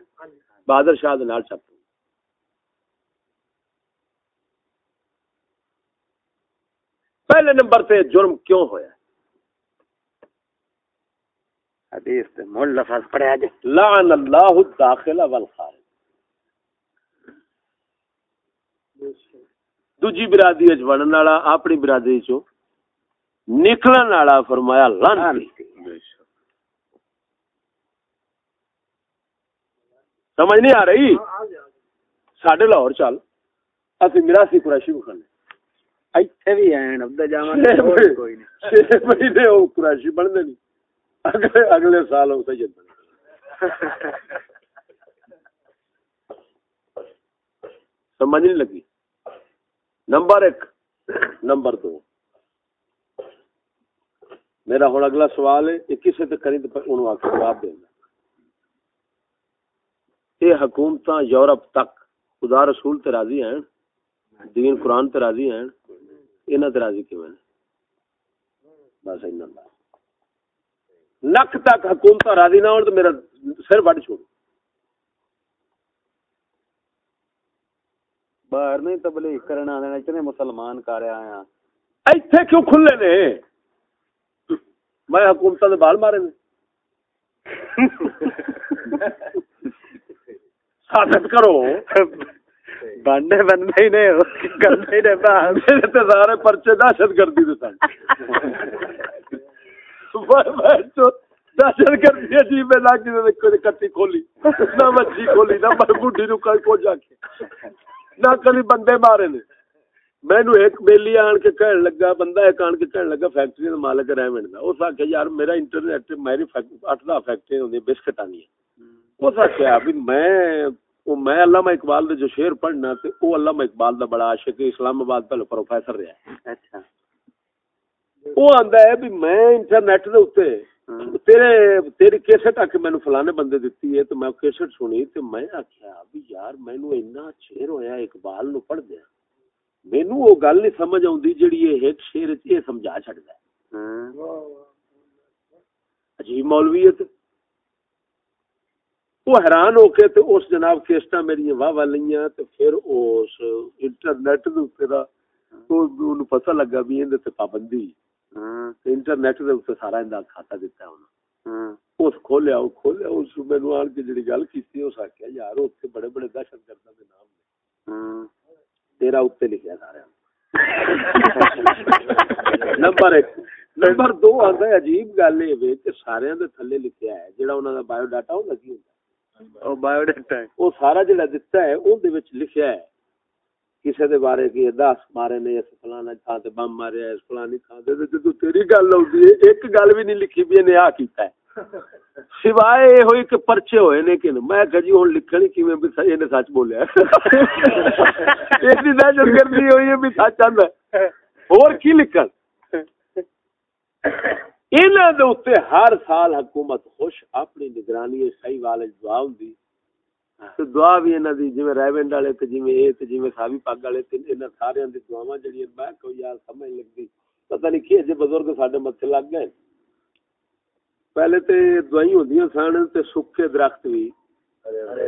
بہادر شاہ دے نال چپ پہلے نمبر تے جرم کیوں ہویا؟ حدیث تے مول لفظ پڑھیا جے۔ لعن اللہ الداخل والخارج۔ دوجی برادری وچ بنن والا اپنی برادری چوں نکلن والا فرمایا لعنتی سمجھ نہیں آ رہی؟ ساڈے لاہور چل۔ اسی میراثی قریشی بکھنے ایتھے بھی ہیں اب جاواں کوئی نہیں چھ مہینے وہ قریشی بنتے نہیں اگلے اگلے سال سید سمجھ نہیں لگی نمبر ایک نمبر دو میرا ہوں اگلا سوال ہے یہ کسی تو انہوں جواب دینا یہ حکومت یورپ تک خدا رسول تے راضی ہیں دین قرآن تے راضی ہیں انہاں تے راضی بس لکھ تک حکومت راضی نہ ہون تو میرا سر وڈ چھوڑ باہر نہیں تبلیغ کرنا دینا اتنے مسلمان کر ہیں۔ ایتھے کیوں کھلے نے؟ میں حکومت دے بال مارے نے۔ ثابت کرو۔ بانڈے بننے ہی نہیں کرنے ہی نہیں۔ باہر میرے تے سارے پرچے دہشت گردی دے سن۔ میں- میں تو دہشت گردی عجیب ہے جی لاگی تے کوئی کھولی۔ نہ مچھی کھولی، نہ میں بڈھی نو کوئی کو جا کے نہ کلی بندے مارے نے۔ مینو ایک بیلی آن کے کہن لگا، بندہ ایک آن کے کہن لگا، فیکٹری دا مالک ریمنڈ دا۔ اس آخیا یار، میرا انٹرنیٹ، میری فیک- اٹھ دہ فیکٹری ہوندی بسکٹ آنی ہے اس آخیا بھی میں وہ میں علامہ اقبال دے جو شعر پڑھنا تے وہ علامہ اقبال دا بڑا عاشق ہے، اسلام آباد پہلے پروفیسر رہا ہے۔ اچھا۔ وہ آندا ہے بھی میں انٹرنیٹ دے اوتے تیرے تیری کیسٹ آ کے مینوں فلانے بندے دتی ہے تو میں کیسٹ سنی تے میں آکھیا بھی یار مینوں اتنا شعر ہویا اقبال نو پڑھ دیا مینوں وہ گل نہیں سمجھ آوندی جڑی یہ ایک شعر یہ سمجھا چھڑدا ہے۔ عجیب مولویت وہ حیران ہو کے تے اس جناب کیسٹاں میری واہ واہ لئیاں تے پھر اس انٹرنیٹ دے اوتے دا تو اونوں پتہ لگا بھی ایں تے پابندی تے انٹرنیٹ دے سارا کھاتا دتا ہے انہاں اس کھولیا وہ کھولیا اس مینوں آن کے جڑی گل کیتی اس آکھیا یار اوتھے بڑے بڑے دہشت گرداں دے نام نے۔ تیرا اوتے لکھیا سارا۔ نمبر ایک۔ نمبر دو آندا عجیب گل اے وے کہ سارے دے تھلے لکھیا ہے جڑا انہاں دا بایو ڈاٹا ہوندا کی ہوندا وہ سارا جڑا دتا ہے اون دے وچ لکھیا ہے کسے دے بارے کہ دس مارے نے اس فلانا تھان تے بم ماریا اس فلانی تھان تے جدوں تیری گل ہوندی ہے ایک گل بھی نہیں لکھی بھی نے آ کیتا ہے سوائے یہ ہوئی کہ پرچے ہوئے نے کہ میں کہ جی ہن لکھن کیویں بھی یہ نے سچ بولیا ایسی دہشت گردی ہوئی ہے بھی سچ آندا ہے اور کی لکھن انہاں دے اوتے ہر سال حکومت خوش اپنی نگرانی صحیح والے دعا ہوندی۔ تے دعا بھی انہاں دی جویں ریونڈ والے تے جویں اے تے جویں ساوی پاگ والے تے انہاں سارے دی دعاواں میں کوئی یار سمجھ لگدی پتہ نہیں کی جے بزرگ ساڈے متھے لگ گئے۔ پہلے تے دعائیں ہوندیاں سن تے سکے درخت بھی۔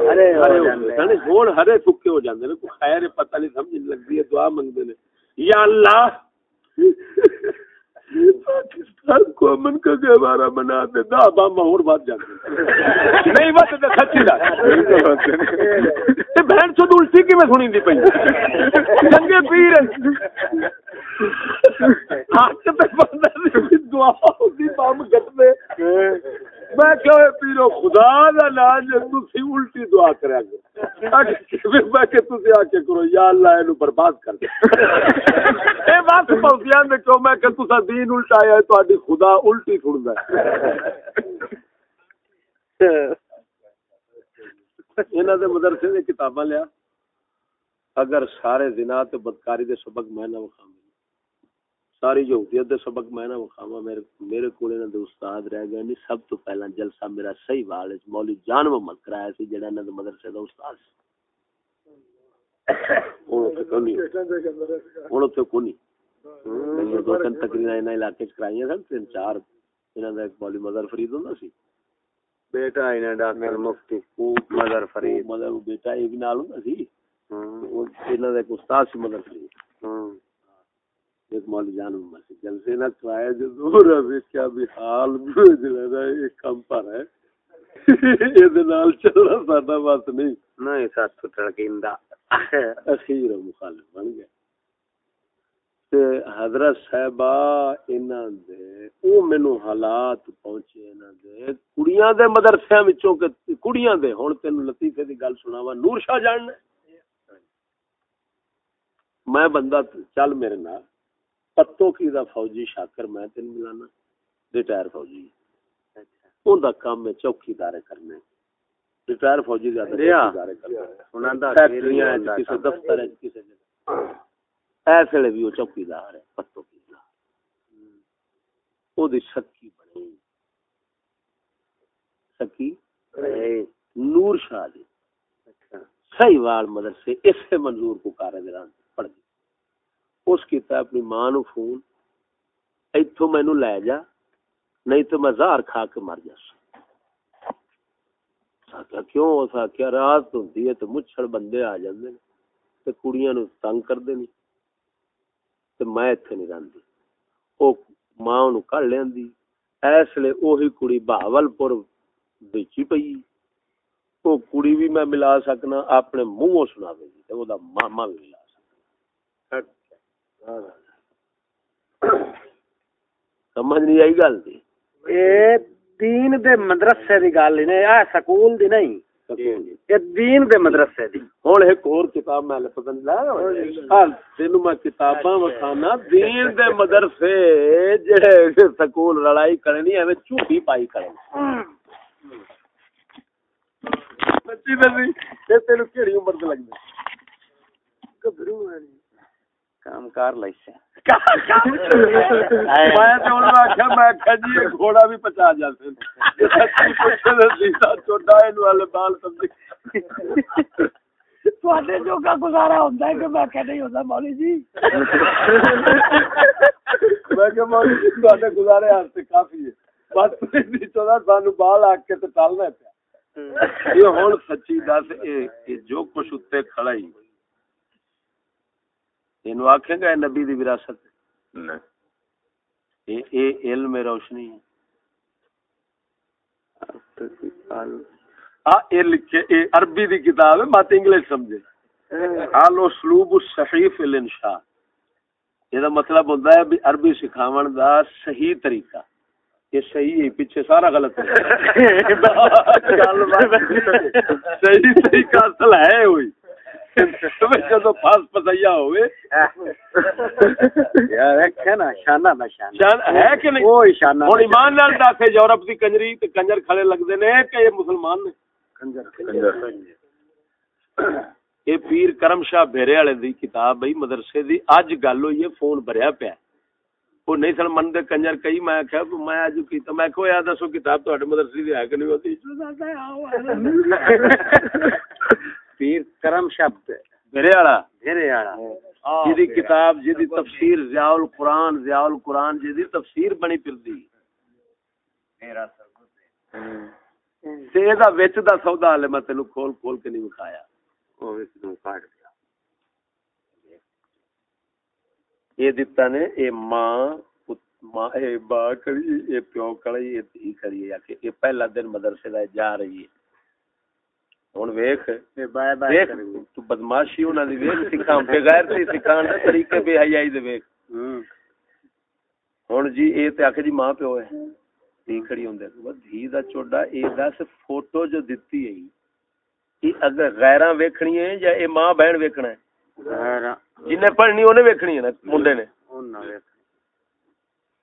ہرے ہن ہرے سکے ہو جاندے۔ نے کوئی خیر پتہ نہیں سمجھ لگدی ہے دعا منگدے نے۔ یا اللہ! پاکستان کو امن کا گہوارہ بنا دے، دا باما اور بات جاندے نہیں بات تے سچی دا تے بہن چود الٹی کی میں سنی دی پئی۔ چنگے پیر ہاتھ تے بندہ دی دعا دی بام گٹ دے میں کہ پیرو خدا دا نام جے تسی الٹی دعا کریا کرو۔ اچھا، میں کہ تسی آ کے کرو، یا اللہ اینو برباد کر دے۔ اے بات پوسیاں دے کیوں میں کہ تسا دین الٹایا ہے تہاڈی خدا الٹی سندا ہے۔ انہاں دے مدرسے دے کتاباں لیا۔ اگر سارے زنا تے بدکاری دے سبق میں نہ وکھاواں ساری یہودیت دے سبق میں نہ وکھاواں میرے میرے کول انہاں دے استاد رہ گئے نہیں سب تو پہلا جلسہ میرا صحیح وال وچ مولوی جان محمد کرایا سی جڑا انہاں دے مدرسے دا استاد سی۔ کوئی کوئی نہیں؟ میں دو تین تقریرا انہاں علاقے کرائیاں سن تین چار انہاں دا ایک مولوی مظہر فرید ہوندا سی۔ بیٹا انہیں ڈاکٹر مفتی۔ مظہر فرید۔ مظہر وہ بیٹا ایک نال ہوندا سی۔ انہاں دا ایک استاد سی مظہر فرید۔ ایک مول جان محمد جلسے نہ کرایا جو دور ہے کیا بھی حال جڑا نا ایک کم پر ہے۔ یہ نال چلنا ساڈا بس نہیں۔ نہیں سات سو ٹرکیندا اخیر مخالف بن گئے تے حضرت صاحبہ انہاں دے او مینوں حالات پہنچے انہاں دے۔ کڑیاں دے مدرسیاں وچوں کہ کڑیاں دے۔ ہن تینوں لطیفے دی گل سناواں۔ نور شاہ جان میں بندہ چل میرے نال۔ پتو کی دا فوجی شاکر میں تین ملانا ریٹائر فوجی۔ اون دا کام ہے چوکی دارے کرنے۔ ریٹائر فوجی زیادہ۔ چوکی دارے کرنے۔ انہاں دا فیکٹریاں وچ کسے دفتر وچ کسے جگہ۔ ایس ویلے بھی وہ چوکی دار ہے پتو کی دا او دی سکی بنی سکی نور شاہ دی صحیح وال مدرسے اسے منظور کو کارے اس کیتا اپنی ماں نو فون، ایتھوں مینوں لے جا، نہیں تو میں زہر کھا کے مر جاس آخیا کیوں؟ اس آخیا رات ہوندی ہے تو مچھڑ بندے آ جاندے نے تے کڑیاں نو تنگ کردے نہیں تے میں ایتھے نہیں رہندی۔ او ماں نو کڈ لیندی اس لیے اوہی کڑی بہاول پور وچ پئی۔ وہ کڑی بھی میں ملا سکنا، اپنے منہوں سناوے گی تے او دا ماما بھی ملا۔ سمجھ نہیں آئی گل دی اے دین دے مدرسے دی گل نہیں اے سکول دی نہیں اے دین دے مدرسے دی ہوں ایک اور کتاب میں لے پتہ نہیں لایا تینوں میں کتاباں وکھانا دین دے مدرسے جڑے سکول لڑائی کرے نہیں ایویں پائی کرے سچی دسی تے تینوں کیڑی عمر تے لگدی گبرو کام کار میں تے نے آخیا میں جی یہ گھوڑا بھی پچا جاتے ہیں سچی پوچھے تے سیدھا چوٹا اینو والے بال سمجھی تواڈے جو کا گزارا ہوندا ہے کہ میں کہ نہیں ہوندا مولوی جی۔ میں کہ مولوی جی تواڈے گزارے واسطے کافی ہے۔ بس تسی چودا سانو بال آ کے تے ٹالنا پیا۔ یہ ہن سچی دس اے اے جو کچھ کھڑا ہی۔ اینو آکھیں گا نبی دی وراثت اے علم روشنی ہے۔ عربی دی کتاب ہے مت انگلش سمجھے۔ حال اسلوب الصحیح فی الانشاء۔ یہ مطلب ہوتا ہے بھی عربی سکھاون دا صحیح طریقہ۔ یہ صحیح ہے پیچھے سارا غلط ہے۔ صحیح طریقہ اصل ہے ہوئی۔ جدو پاس پسیا ہوئے یار رکھے نا شانہ نہ شانہ۔ شان ہے کہ نہیں؟ وہ شانہ ہوں ایمان نال دس یورپ دی کنجری تے کنجر کھڑے لگدے نے کہ یہ مسلمان نے۔ یہ پیر کرم شاہ بھیرے والے دی کتاب بھائی مدرسے دی اج گل ہوئی ہے فون بھریا پیا۔ وہ نہیں سن من دے کنجر کئی میں آخیا میں اج کیتا میں کہو یار دسو کتاب تہاڈے مدرسے دی ہے کہ نہیں؟ ہوتی پیر کرم شبد بھیرے والا؟ میرے والا۔ جدی کتاب جدی تفسیر ضیاء القرآن ضیاء القرآن جدی تفسیر بنی پھردی تے اے دا وچ دا سودا ہلے میں تینوں کھول کھول کے نہیں وکھایا۔ وہ وچ نوں کاٹ دیا۔ یہ دتا نے اے ماں ماں اے با کری اے پیو کری اے دھی کری اے پہلا دن مدرسے دا جا رہی ہے۔ ہن ویکھ۔ تے بائے بائے ویکھ۔ کریں تو بدماشی انہاں دی ویکھ سکھاں بے غیرتی سکھان دے طریقے بے حیائی دے ویکھ۔ ہوں۔ ہن جی اے تے آکھے جی ماں پیو ہے۔ دھی کھڑی ہوندے وہ دھی دا چوڈا اے دس فوٹو جو دتی ہے۔ اگر غیراں ویکھنی ہے یا اے ماں بہن ویکھنا ہے؟ جن نے پڑھنی انہیں ویکھنی ہے نا منڈے نے؟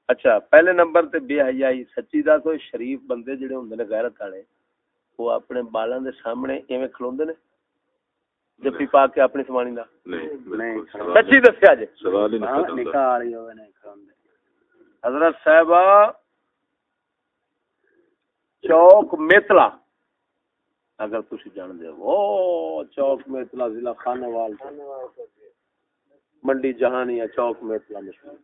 اچھا پہلے نمبر تے بے حیائی سچی دا شریف بندے جڑے ہوندے نے غیرت والے۔ وہ اپنے بالاں دے سامنے ایویں کھلوندے نے؟ جپی پا کے اپنی سوانی دا۔ نہیں سچی دسیا ہاں، نکاح والی ہوے نہیں کھاندے حضرت صاحبہ چوک میتلا۔ اگر تسی جان دے او چوک میتلا ضلع خانہ وال منڈی جہانیہ چوک میتلا مشہور۔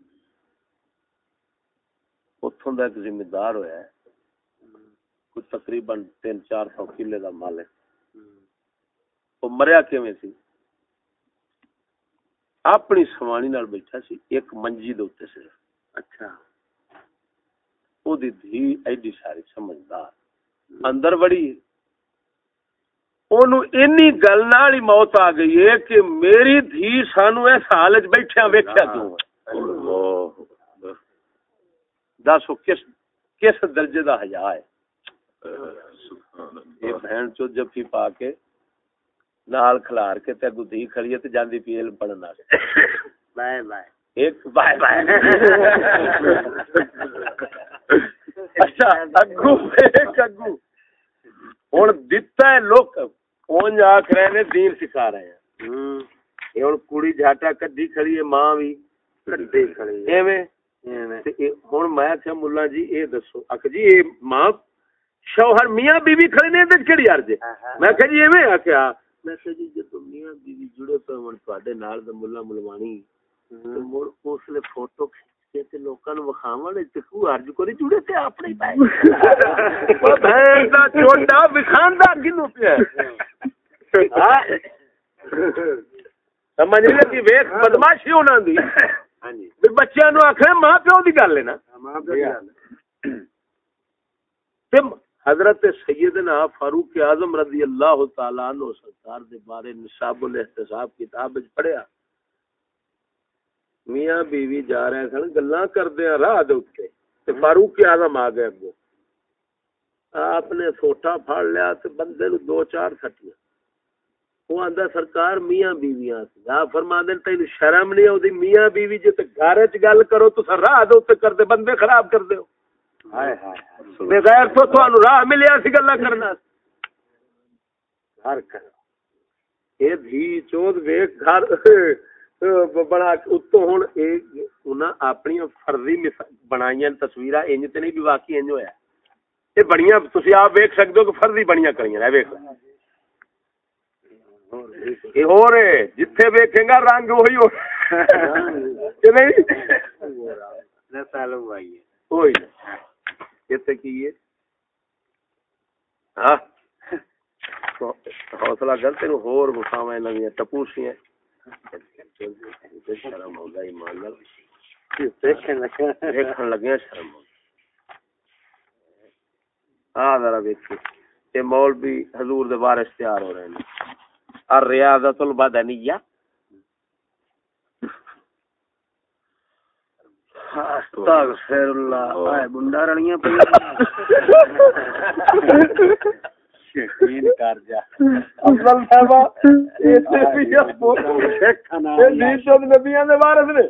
اتوں کا ایک ذمہ دار ہویا ہے۔ تقریباً تین چار سو کلے دا مالک وہ مریا کیویں سی؟ اپنی سوانی نال بیٹھا سی ایک منجی دے اوتے صرف۔ اچھا۔ او دی دھی ایڈی ساری سمجھدار۔ اندر بڑی اونوں اینی گل نال ہی موت آ گئی ہے کہ میری دھی سانو اس حال وچ بیٹھیا ویکھیا کیوں وہ کس کس درجے دا حیا ہے؟ یہ بہن چو جفی پا کے نال کھلار کے تے اگوں کھڑی ہے تے جاندی پی علم پڑھن واسطے بائے بائے ایک بائے بائے اچھا اگو ایک اگو ہوں دتا ہے لوک اونج آخ رہے نے دین سکھا رہے ہیں یہ ہوں کڑی جھاٹا کدی کھڑی ہے ماں بھی کڈے کھڑی ایویں ایویں اے- ہن میں آخیا ملا جی اے دسو اک جی اے ماں شوہر میاں بیوی کھڑے نے تے کیڑی ارج جی؟ ہاں، ہاں، میں کہ جی ایویں آ کے میں کہ جی جے تم میاں بیوی جڑے پے تواڈے نال تے مولا ملوانی ہاں۔ مڑ اس لے فوٹو کھچ کے لوکاں نوں وکھاون تے کو ارج کوئی جڑے تے اپنے ہی او بھین دا چھوٹا وکھاندا کینو پیا سمجھ لے کہ ویکھ بدماشی ہونا دی۔ ہاں جی۔ نو آکھے ماں پیو دی گل ہے نا۔ حضرت سیدنا فاروق اعظم رضی اللہ تعالی عنہ سرکار دے بارے نصاب الاحتساب کتاب وچ پڑھیا۔ میاں بیوی جا رہے سن گلاں کردے راہ دے اوتے تے فاروق اعظم آ گئے اگوں۔ آپ نے سوٹا پھاڑ لیا تے بندے نو دو چار سٹیاں وہ آندا سرکار میاں بیویاں سی۔ آپ فرما دین تینوں شرم نہیں اودی میاں بیوی جے تے گھر وچ گل کرو تو راہ دے اوتے کردے بندے خراب کردے ہو۔ بغیر تو تھانو راہ ملیا سی گلا کرنا۔ گھر کر اے دھی چود ویک گھر۔ بنا اتو ہن۔ اے انہاں اپنی فرضی بنائیاں تصویراں انج تے نہیں بھی واقعی انج ہویا۔ اے بڑیاں تسی آپ ویکھ سکدے ہو کہ فرضی بڑیاں کریاں۔ اے ویکھ اے ہو رہے جتھے ویکھیں گا رنگ وہی ہو۔ کہ نہیں؟ سالوں بھائی ہوئی۔ اتنے کی ہے ہاں؟ حوصلہ کر تین ہور نویاں ٹپوسیاں شرم دیکھن ہو آ ذرا مولوی حضور دے وارث تیار ہو رہے ہیں۔ الریاضت البدنیہ۔ استغفر اللہ. ہائے بنڈا رڑیاں پہ یقین کر جا۔ افضل صاحب یہ دین چود نبیاں دے وارث نے۔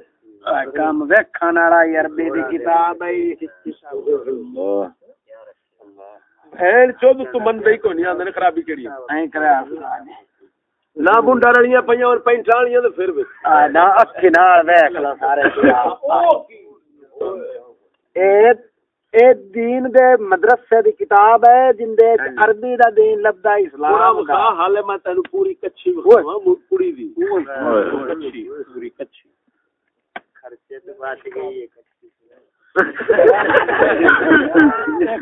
کم ویکھن والا عربی دی کتاب ہے۔ بہن چود تو من دئی کوئی نہیں آندے نے خرابی کیڑی ہے؟ ایں کرا نہ گنڈا رڑیاں پਈਆਂ اور پینٹالیاں تے پھر بھی۔ آ نا اکھ نال ویکھ لو سارے۔ اے اے دین دے مدرسے دی کتاب ہے جن دے وچ عربی دا دین لبدا پورا اسلام وکھا دا۔ حالے میں تینوں پوری کچھی وکھاواں کڑی دی۔ پوری کچھی خرچے تے بچ گئی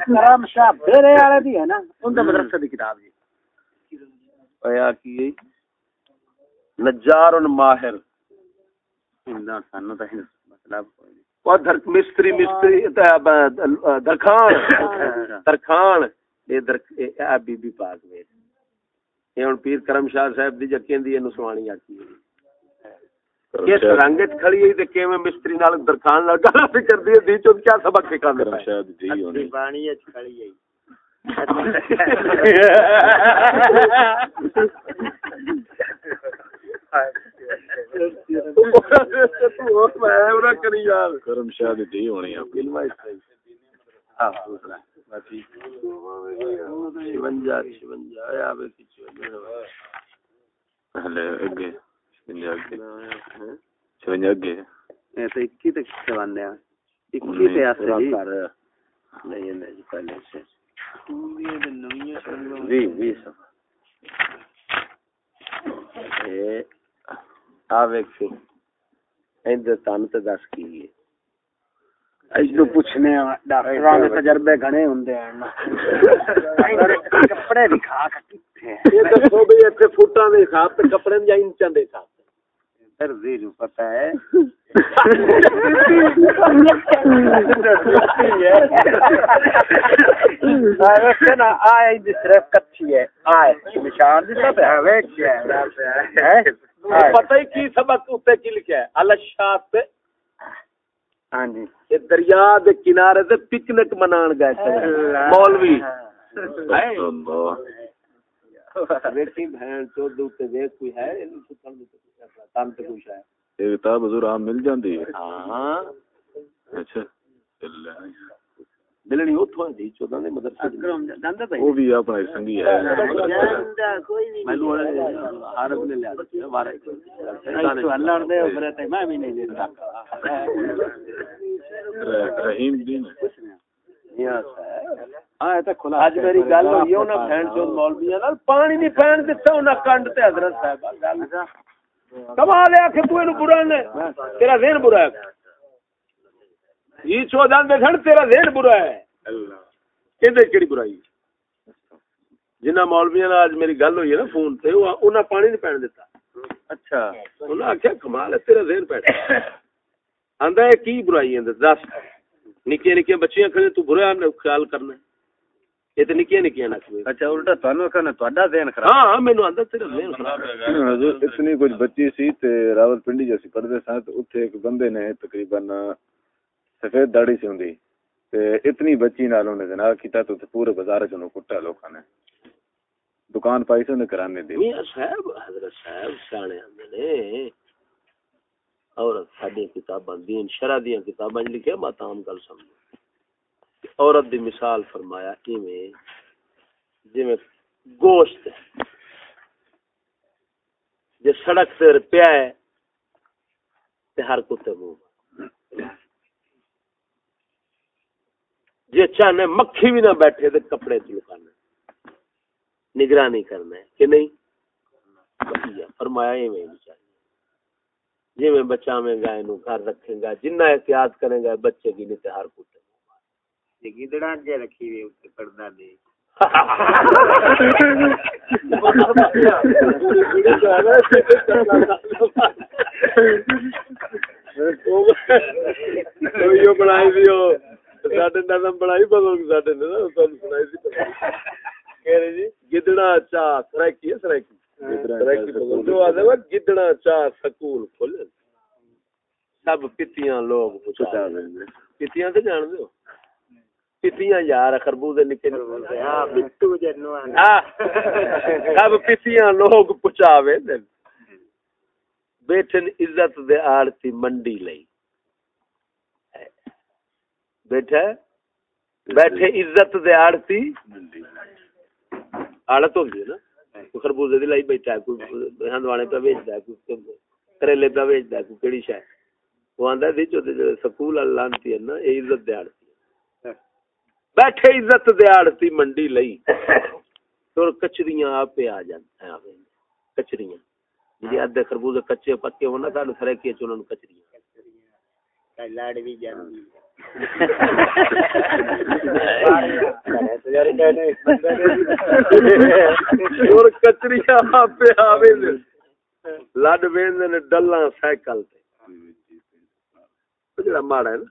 کرم شاہ والے دی ہے نا ان دے مدرسے دی کتاب جی۔ ایا کی نجار ماہر اندا سانو تے مطلب مستری مستری درخان درخان یہ در اے بی بی پاک میں یہ ہن پیر کرم شاہ صاحب دی اینو سوانی آکی کس رنگ وچ کھڑی ہے تے کیویں مستری نال درخان نال دی چوں کیا سبق جی ہونی کھڑی ہے یار کرم شاید جی ہونی آپ کی ہاں دوسرا اگے اگے اگے 21 تک ہیں 21 تے جی نہیں نہیں پہلے سے سب اے آ ویکھ ایندے تن تے دس کی ہے۔ اجدو پوچھنے ڈاکٹراں دے تجربے گھنے ہوندے ہیں کپڑے دکھا کتے یہ دسو بھی ایتھے فٹاں دے حساب تے کپڑے یا انچاں دے حساب تے۔ پھر زیرو پتہ ہے۔ ویسے نا آئے صرف کچھی ہے۔ آئے نشان دی سب ہے ویکھ ہے؟ پتہ ہی کی سبق اوتے کی لکھیا ہے؟ الشات ہاں جی۔ یہ دریا دے کنارے تے پکنک منان گئے تھے۔ مولوی۔ بیٹی بہن چود تے دیکھ کوئی ہے؟ اینو ستن دے تن تے کوئی ہے۔ یہ کتاب حضور عام مل جاندی ہے۔ ہاں۔ اچھا۔ اللہ۔ ملنی اوتھوں جی چوداں دے مدرسے دی۔ اکرم جاندا بھائی بھی اپنا سنگی ہے جاندا کوئی نہیں مینوں حارت نے لیا وارے اللہ دے اوپر تے میں بھی نہیں دیندا رحیم دین ہے ہاں اج میری گل ہوئی انہاں بہن چود مولویاں نال پانی نہیں پین دتا انہاں کنڈ تے حضرت صاحب گل کمال ہے کہ تو اینو برا نے تیرا ذہن برا ہے سن تیرا ذہن برا ہے۔ کہندے کیڑی برائی؟ جنہ مولویاں نال اج میری گل ہوئی ہے نا فون تے وہ انہاں پانی نہیں پین دتا اچھا۔ انہاں آکھیا کمال ہے تیرا ذہن پیٹ آندا ہے کی برائی ہے دس۔ نکے نکے بچیاں کھڑے تو برا خیال کرنا یہ تے نکے نہ کھڑے اچھا الٹا تانوں کہنا تہاڈا ذہن خراب۔ ہاں ہاں مینوں آندا تیرا ذہن خراب۔ ہے حضور اتنی کچھ بچی سی تے راول پنڈی جیسی ایک بندے نے تقریباً سفید داڑھی سی ہوندی۔ تے اتنی بچی نال انہیں جناب کیتا تو پورے بازار چ انہوں کٹا لوکاں نے۔ دکان پائی سی کرانے دی۔ میاں صاحب، حضرت صاحب سیانے آندے نے۔ عورت ساڈی کتاباں دین شرع دیاں کتاباں لکھیا، میں تام گل سمجھو عورت دی مثال فرمایا ایویں، جویں گوشت ہے، جے سڑک تے پیا ہے، تے ہر کتے منہ۔ جے چاہنے مکھی بھی نہ بیٹھے تے کپڑے لکانا نگرانی کرنا ہے کہ نہیں؟ فرمایا ایویں ہی چاہیے جی میں بچاویں گا اینو گھر رکھیں گا جنہ احتیاط کریں گا بچے کی نہیں تے ہر کتے گدڑا جے رکھی اوتے پردہ دے۔ یہ بنائی دیو ساڈے نظم بنائی بزرگ ساڈے نے نا تانوں سنائی سی کہہ رہے جی گدڑا چا سرائکی ہے سرائکی سرائکی بزرگ جو آدھے وا گدڑا چا سکول کھول سب پتیاں لوگ پتیاں تے جان دیو پتیاں یار خربوزے نکے نکے ہاں بٹو جنو ہاں سب پتیاں لوگ پچاوے دن بیٹھن عزت دے آڑتی منڈی لئی بیٹھا بیٹھے عزت دے آڑتی آڑت ہوندی ہے نا۔ کوئی خربوزے دی لائی بیٹھا ہے کوئی ہندوانے پہ بیچدا ہے کوئی کریلے پہ بیچدا ہے کوئی کیڑی شے۔ وہ آندا دی جو سکول والا لانتی ہے نا اے عزت دے آڑتی ہے بیٹھے عزت دے آڑتی منڈی لئی۔ تو کچریاں آپ آ جاندے ہیں۔ کچریاں۔ جی ادھے خربوزے کچے پکے ہونا سانو سرکی چ انہاں نوں کچریاں۔ لڑ بھی جاندی لڈ ویندے نے ڈلاں سائیکل تے جڑا ماڑا ہے نا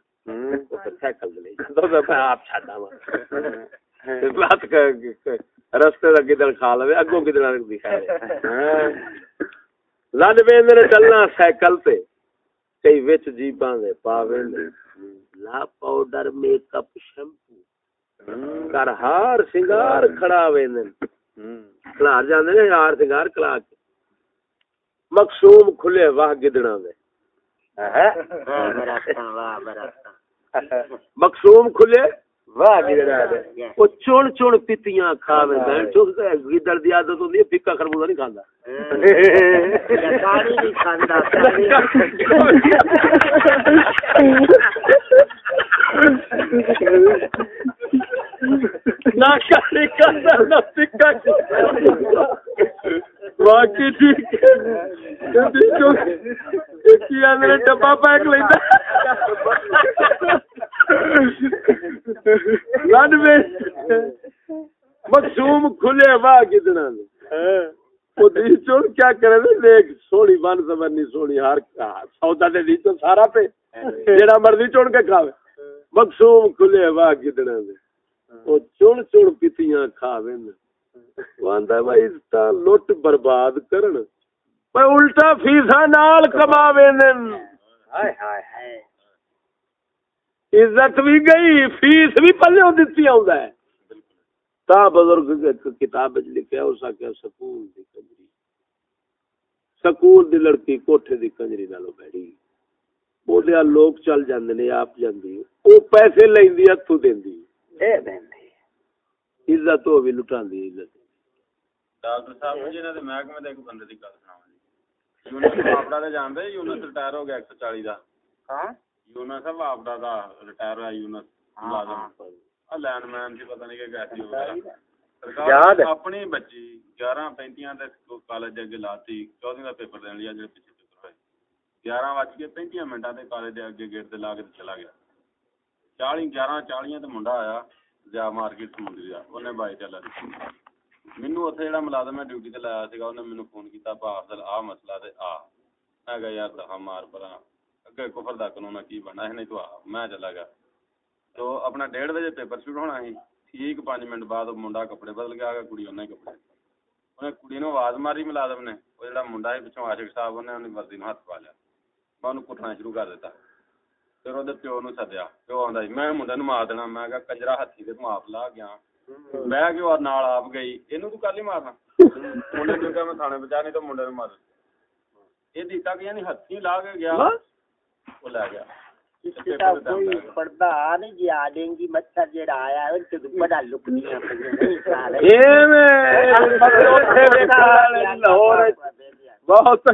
سائیکل لے آپ چھڈا رستے دا کھا لوے اگوں کدھر لڈ ویندے نے ڈلاں سائیکل تے کئی وچ دے لا پاؤڈر میک اپ شیمپو کر ہار سنگار کھڑا ویندے کھلار جاندے نے ہار سنگار کلا کے۔ مقصوم کھلے واہ گدڑاں دے۔ برا مقصوم کھلے واہ گڑا دے او چون چون پتیاں کھاوے بہن چو گدڑ دی عادت ہوندی ہے پکا خربوزہ نہیں کھاندا۔ پانی نہیں کھاندا نہ کھانے کھاندا نہ پکا واقعی ٹھیک ہے۔ ڈبا پیک لینا میں مقصوم کھلے واہ کتنا چون کیا کرے دیکھ سوڑی بن سبرنی سوڑی ہر سودا دے دی تو سارا پہ جیڑا مرضی چون کے کھاوے. مقصوم کھلے واہ کتنا دے چون چون پتیاں کھاوے واندا بھائی تا لٹ برباد کرن. پر الٹا فیسا نال کماوے نن. ہائے ہائے ہائے۔ عزت بھی گئی فیس بھی پلے دتی آوندا ہے۔ تا بزرگ کتاب لکھیا اس آکھیا سکول دی کنجری۔ سکول دی لڑکی کوٹھے دی کنجری نالوں بیٹھی۔ بولیا لوگ چل جاندے نے آپ جاندی۔ او پیسے لیندی ہتھوں دیندی۔ اے بندے عزت ہو بھی لٹاندی عزت۔ ڈاکٹر صاحب جی انہاں دے محکمے دے ایک بندے دی گل سناواں جی۔ یونس واپڑا دے جاندے یونس ریٹائر ہو گیا 140 دا۔ ہاں؟ یونس ہے واپڈا دا ریٹائر ہوا یونس لائن مین سی پتہ نہیں کہ کیسی ہو اپنی بچی گیارہ پینتیاں کالج اگے لاتی چودہ کا پیپر دین لیا جڑے پیچھے پیپر ہوئے۔ گیارہ بج کے پینتیاں منٹاں تے کالج دے اگے گیٹ تے لا کے چلا گیا۔ چالی گیارہ چالیاں تے منڈا آیا زیا مارکیٹ سمندری دا۔ اونے بائی چلا دی مینوں اوتھے جڑا ملازم ہے ڈیوٹی تے لایا سیگا اونے مینوں فون کیا پا افضل آ مسئلہ تے آ۔ میں کہا یار دہا مار پراں۔ ਤੇ ਅੱਗੇ ਕੁਫਰ ਦਾ ਕਾਨੂੰਨ ਆ, ਕੀ ਬਣਨਾ ਹੈ ਨਹੀਂ ਤੂੰ ਮੈਂ ਚਲਾ ਗਿਆ ਤੋ ਆਪਣਾ 1:30 ਵਜੇ ਪੇਪਰ ਸ਼ੁਰੂ ਹੋਣਾ ਸੀ ਠੀਕ 5 ਮਿੰਟ ਬਾਅਦ ਮੁੰਡਾ ਕੱਪੜੇ ਬਦਲ ਕੇ ਆ ਗਿਆ ਕੁੜੀ ਉਹਨੇ ਕੱਪੜੇ ਉਹਨੇ ਕੁੜੀ ਨੂੰ ਆਵਾਜ਼ ਮਾਰੀ ਮੁਲਾਜ਼ਮ ਨੇ ਉਹ ਜਿਹੜਾ ਮੁੰਡਾ ਸੀ ਪਿੱਛੋਂ ਆਸ਼ਿਕ ਸਾਹਿਬ ਉਹਨੇ ਉਹਦੀ ਵਰਦੀ ਨੂੰ ਹੱਥ ਪਾ ਲਿਆ। ਮੈਂ ਉਹਨੂੰ ਕੁੱਟਣਾ ਸ਼ੁਰੂ ਕਰ ਦਿੱਤਾ। ਫਿਰ ਉਹਦੇ ਪਿਓ ਨੂੰ ਸੱਦਿਆ ਪਿਓ ਆਉਂਦਾ ਸੀ ਮੈਂ ਮੁੰਡੇ ਨੂੰ ਮਾਰ ਦੇਣਾ ਮੈਂ ਕਿਹਾ ਕੰਜਰਾ ਹੱਥੀ ਤੇ ਮਾਪ ਆਪ ਲਾ ਗਿਆ ਮੈਂ ਕਿ ਉਹ ਨਾਲ ਆਪ ਗਈ ਇਹਨੂੰ ਤੂੰ ਕੱਲ ਹੀ ਮਾਰਨਾ। ਮੁੰਡੇ ਨੂੰ ਕਿਹਾ ਮੈਂ ਥਾਣੇ ਬਚਾ ਨਹੀਂ ਤਾਂ ਮੁੰਡੇ ਨੂੰ ਮਾਰ ਇਹ ਦਿੱਤਾ ਕਿ ਯਾਨੀ ਹੱਥੀ ਲਾ ਕੇ ਗਿਆ। بہت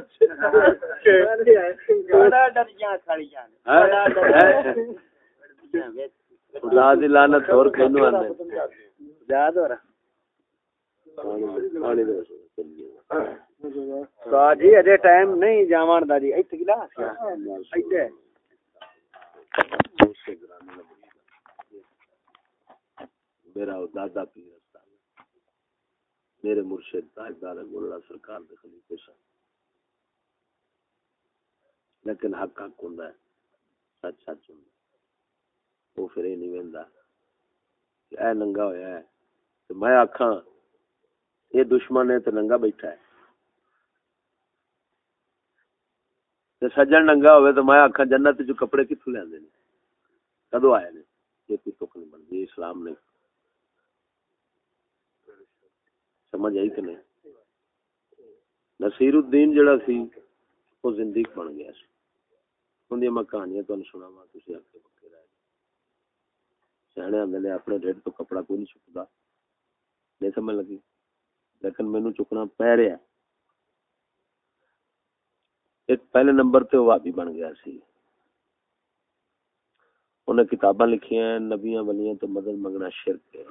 لانت اور Yeah, I don't know. I don't know. جی اجے ٹائم نہیں جاوان دا جی ایتھے گلاس ایتھے۔ میرا او دادا پیر میرے مرشد تاجدار مولانا سرکار دے خلیفہ سن لیکن حق حق ہوندا ہے۔ سچ سچ ہوندا ہے۔ وہ پھر نہیں ویندا کہ اے ننگا ہویا ہے تے میں آکھاں اے دشمن ہے تے ننگا بیٹھا ہے۔ تے سجن ننگا ہوئے تو میں آکھاں جنت جو کپڑے کتھوں لیندے نے؟ کدو آئے نے؟ یہ کوئی تک نہیں بنتی اسلام نے۔ سمجھ آئی کہ نہیں؟ نصیر الدین جڑا سی، وہ زندگی بن گیا سی۔ اندی میں کہانیاں تمہیں سناوا تھی آگے پکے رہ سیانے آدھے نے اپنے ڈیڈ تو کپڑا کوئی نہیں چکتا نہیں سمجھ لگی؟ لیکن مینو چکنا پی رہا ایک پہلے نمبر تے وہ بھابی بن گیا سی۔ انہیں کتاباں لکھی ہیں نبیاں ولیاں تو مدد منگنا شرک ہے۔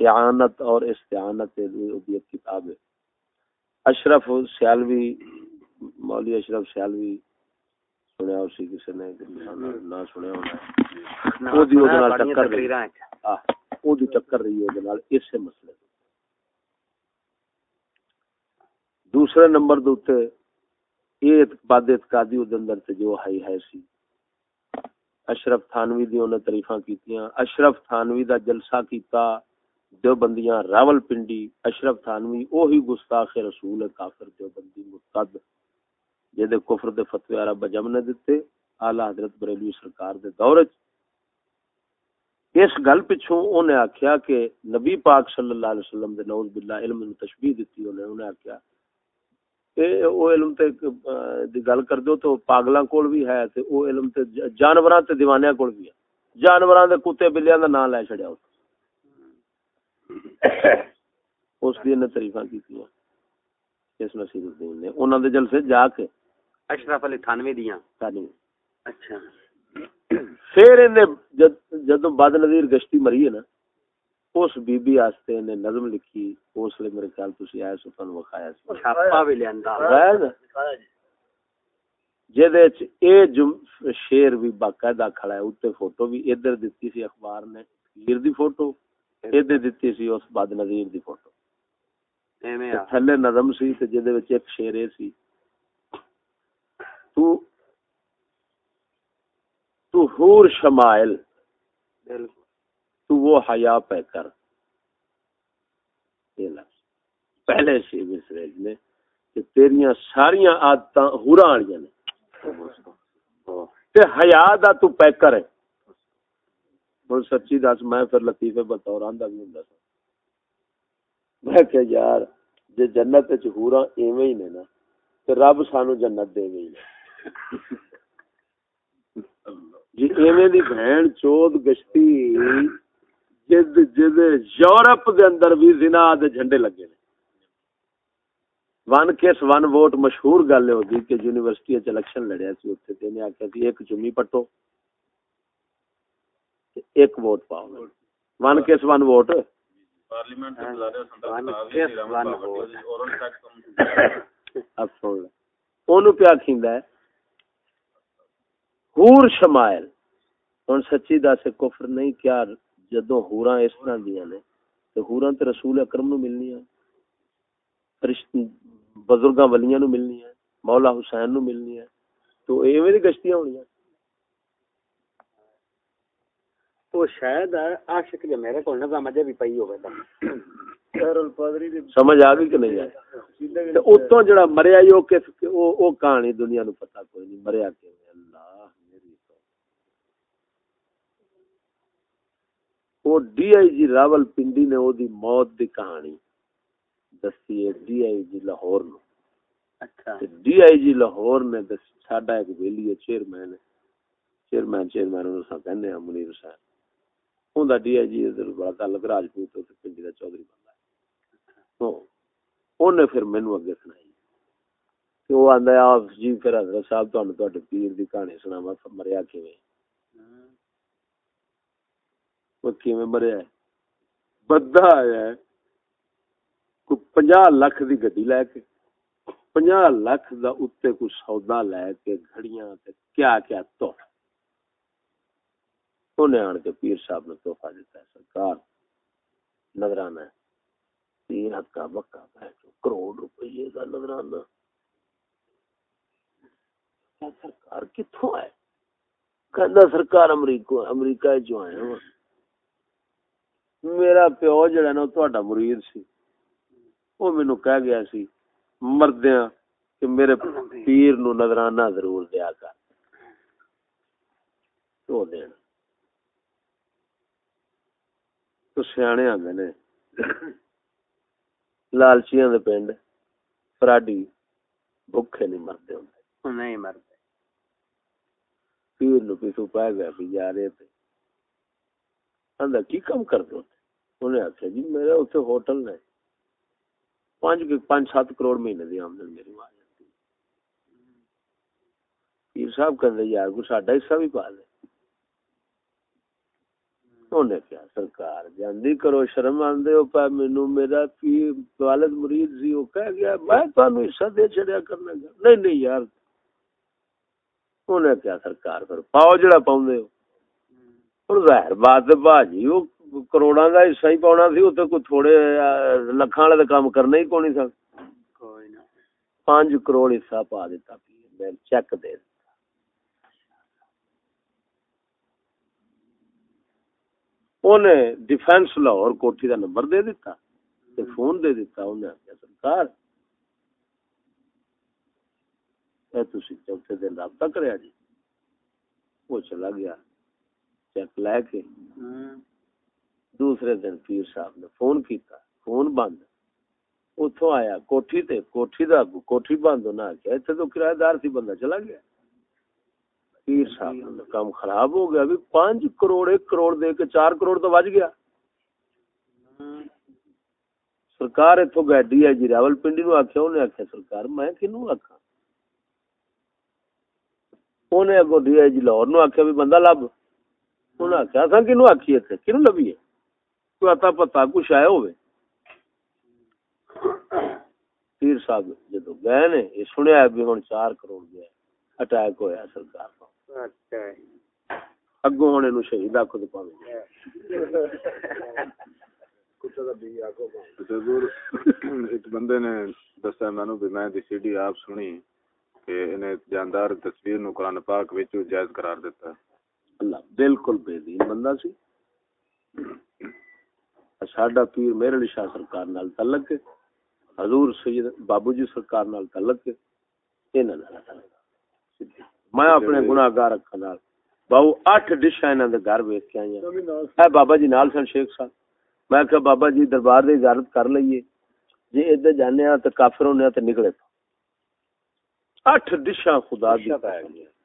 اعانت اور استعانت ایک کتاب ہے۔ اشرف سیالوی مولوی اشرف سیالوی سنیا اسی کسی نے نہ سنیا ہونا وہ دی اودے نال ٹکر رہی وہ دی ٹکر رہی ہے اودے نال اسے مسئلے۔ تے دوسرے نمبر دے اوتے یہ بد اعتقادی اودے اندر تے جو ہائی ہے سی۔ اشرف تھانوی دی انہیں تعریفاں کیتیاں۔ اشرف تھانوی دا جلسہ کیتا، دیوبندیاں راول پنڈی اشرف تھانوی اوہی گستاخ رسول کافر دیوبندی مرتد جے کفر دے فتوی عرب جم نے دتے، اعلی حضرت بریلوی سرکار دے دور وچ۔ اس گل پچھوں انہیں آکھیا کہ نبی پاک صلی اللہ علیہ وسلم دے نعوذ باللہ علم نو تشبیہ دتی انہیں انہیں آکھیا کہ او علم تے دی گل کر دو تو پاگلاں کول بھی ہے تے او علم تے جانوراں تے دیوانیاں کول بھی ہے جانوراں دے کتے بلیاں دا نام لے چھڑیا اس اس دی نے تعریفاں کیتیاں اس نصیر الدین نے انہاں دے جلسے جا کے اشرف علی تھانوی دیاں اچھا پھر انہیں جد جدوں بد نظیر گشتی مری ہے نا اس بی بی واسطے نے نظم لکھی اس لیے میرے خیال تسی آئے سو تانوں وکھایا سی چھاپا بھی لیندا غیر۔ جدے چ اے جم شیر بھی باقاعدہ کھڑا ہے اوتے فوٹو بھی ادھر دتی سی اخبار نے پیر دی فوٹو ادھر دتی سی اس بد نظیر دی فوٹو۔ ایویں تھلے نظم سی تے جدے وچ ایک اے سی۔ تو تو حور شمائل۔ بالکل۔ تو وہ حیا پہ کر۔ یہ لفظ۔ پہلے سے مسرج نے کہ تیریاں ساریاں عادتاں حوراں والیاں نے۔ تے حیا دا تو پہ کر۔ ہے ہن سچی دس، میں پھر لطیفے بطور آندا بھی ہوندا سا۔ میں کہ یار، جے جنت وچ حوراں ایویں ہی نے نا، تے رب سانو جنت دے گئی جی ایویں دی بہن چود گشتی یورپ دے اندر بھی زنا دے جھنڈے لگے نے۔ ون کیس ون ووٹ مشہور گل ہوگی کہ یونیورسٹی وچ الیکشن لڑیا سی اوتھے تے نے آکھیا سی ایک چمی پٹو ایک ووٹ پاؤ ون کس ون ووٹ۔ پارلیمنٹ کس جی اونوں پیا کھیندا ہے۔ حور شمائل۔ ہن سچی دس کفر نہیں کیا جدوں حوراں اس طرح دیاں نے تے حوراں تے رسول اکرم نو ملنی ہیں فرشت بزرگاں ولیاں نو ملنی ہیں مولا حسین نو ملنی ہے تو ایویں دی گشتیاں ہونیاں وہ شاید عاشق جو میرے کو نظام اجے بھی پئی ہوے تا سمجھ آ گئی کہ نہیں آئی؟ تے اتوں جڑا مریا او کس او او کہانی دنیا نو پتہ کوئی نہیں مریا کیویں اللہ میری تو او D I G Rawalpindi نے او دی موت دی کہانی دسی ہے ڈی آئی جی لاہور نو۔ اچھا۔ ڈی آئی جی لاہور نے دس ساڈا ایک ویلی ہے چیئرمین۔ چیئرمین چیئرمین انہوں سا کہنے ہیں منیر حسین۔ ہوندا ڈی آئی جی ادھر بڑا تعلق راجپوت تے پنڈی دا چودھری بندہ ہے۔ ہاں اونے پھر مینوں اگے سنائی۔ کہ وہ آندا ہے آپ جی پھر حضرت صاحب تانوں تہاڈے پیر دی کہانی سناواں مریا کیویں؟ وہ کیویں مریا ہے۔ بندہ آیا ہے۔ کوئی پنجا لاکھ دی گڈی لے کے پنجا لاکھ دا اتنے کوئی سودا لے کے گھڑیاں تے کیا کیا تحفہ۔ انہیں آن کے پیر صاحب نے تحفہ دیتا ہے، سرکار، نظرانہ ہے۔ تین ہکا بکا بیٹھو کروڑ روپئے کا نظرانہ۔ سرکار کتوں ہے کہندا سرکار امریکہ امریکہ جو آئے ہوں میرا پیو جڑا نا تہاڈا مرید سی۔ وہ مینوں کہہ گیا سی مردیاں کہ میرے پیر نو نظرانہ ضرور دیا کر۔ تو دین۔ تو سیانے آندے نے۔ لالچیاں دے پنڈ فراڈی بھوکے نہیں مرتے ہوندے۔ نہیں مرتے پیر نو پیسو پہ گیا بھی جا رہے تھے آندا کی کام کرتے ہوتے انہیں آخیا جی میرے اتنے ہوٹل نے پانچ پانچ سات کروڑ مہینے دی آمدن میری آ جاتی پیر صاحب کہتے یار کو ساڈا حصہ بھی پا لے۔ انہیں کیا سرکار، جاندی کرو، شرم آندے ہو پا مینوں، میرا پیر والد مرید سی، وہ کہہ گیا، میں تانوں حصہ دے چھڑیا کرنا۔ گا نہیں نہیں یار۔ انہیں کیا سرکار، پھر پاؤ جڑا پاؤندے ہو۔ اور ظاہر بات باجی وہ کروڑاں دا حصہ ہی پاਉਣਾ سی اوتے کوئی تھوڑے لکھاں والے کام کرنا ہی کوئی نہیں سن پانچ کروڑ حصہ پا دیتا میں چیک دے دیتا انہیں ڈیفینس لاہور کوٹھی دا نمبر دے دیتا تے فون دے دیتا انہیں آخیا سرکار اے تسی چوتھے دن رابطہ کریا جی وہ چلا گیا چیک لے کے دوسرے دن پیر صاحب نے فون کیتا فون بند۔ اتوں آیا کوٹھی تے کوٹھی دا کوٹھی بند۔ ہونا آخیا اتنے تو کرایہ دار سی بندہ چلا گیا۔ پیر صاحب نے کام خراب ہو گیا بھی پانچ کروڑ ایک کروڑ دے کے چار کروڑ تو بچ گیا۔ سرکار اتوں گڈی ہے جی راول پنڈی نو آخیا انہیں آخیا سرکار میں کنو آخا انہیں اگو ڈی آئی جی لاہور نو آخیا بھی بندہ لب۔ انہیں آخیا اصا کنو آخی اتنے کنو لبیے کوئی اتا پتا کچھ آیا ہوئے پیر صاحب جدو گئے نے یہ سنیا بھی ہوں چار کروڑ گیا اٹیک ہویا سرکار کو اچھا۔ اگوں شہید آخو تو پاوے۔ حضور ایک بندے نے دسیا مینو بھی میں دی سی ڈی آپ سنی کہ انہیں جاندار تصویر نو قرآن پاک وچ جائز قرار دیتا ہے۔ اللہ، بالکل بے دین بندہ سی۔ ساڈا پیر میرے علی شاہ سرکار نال تعلق ہے۔ حضور سید بابو جی سرکار نال تعلق ہے۔ انہاں نال تعلق میں اپنے گناہگار اکھاں نال، باو اٹھ ڈشاں انہاں دے گھر ویکھ کے آئی ہاں۔ اے بابا جی نال سن شیخ صاحب۔ میں کہ بابا جی دربار دی زیارت کر لئیے۔ جی ادھر جانے ہاں تے کافر ہونے تے نکلے تو اٹھ ڈشاں خدا دی ہے نا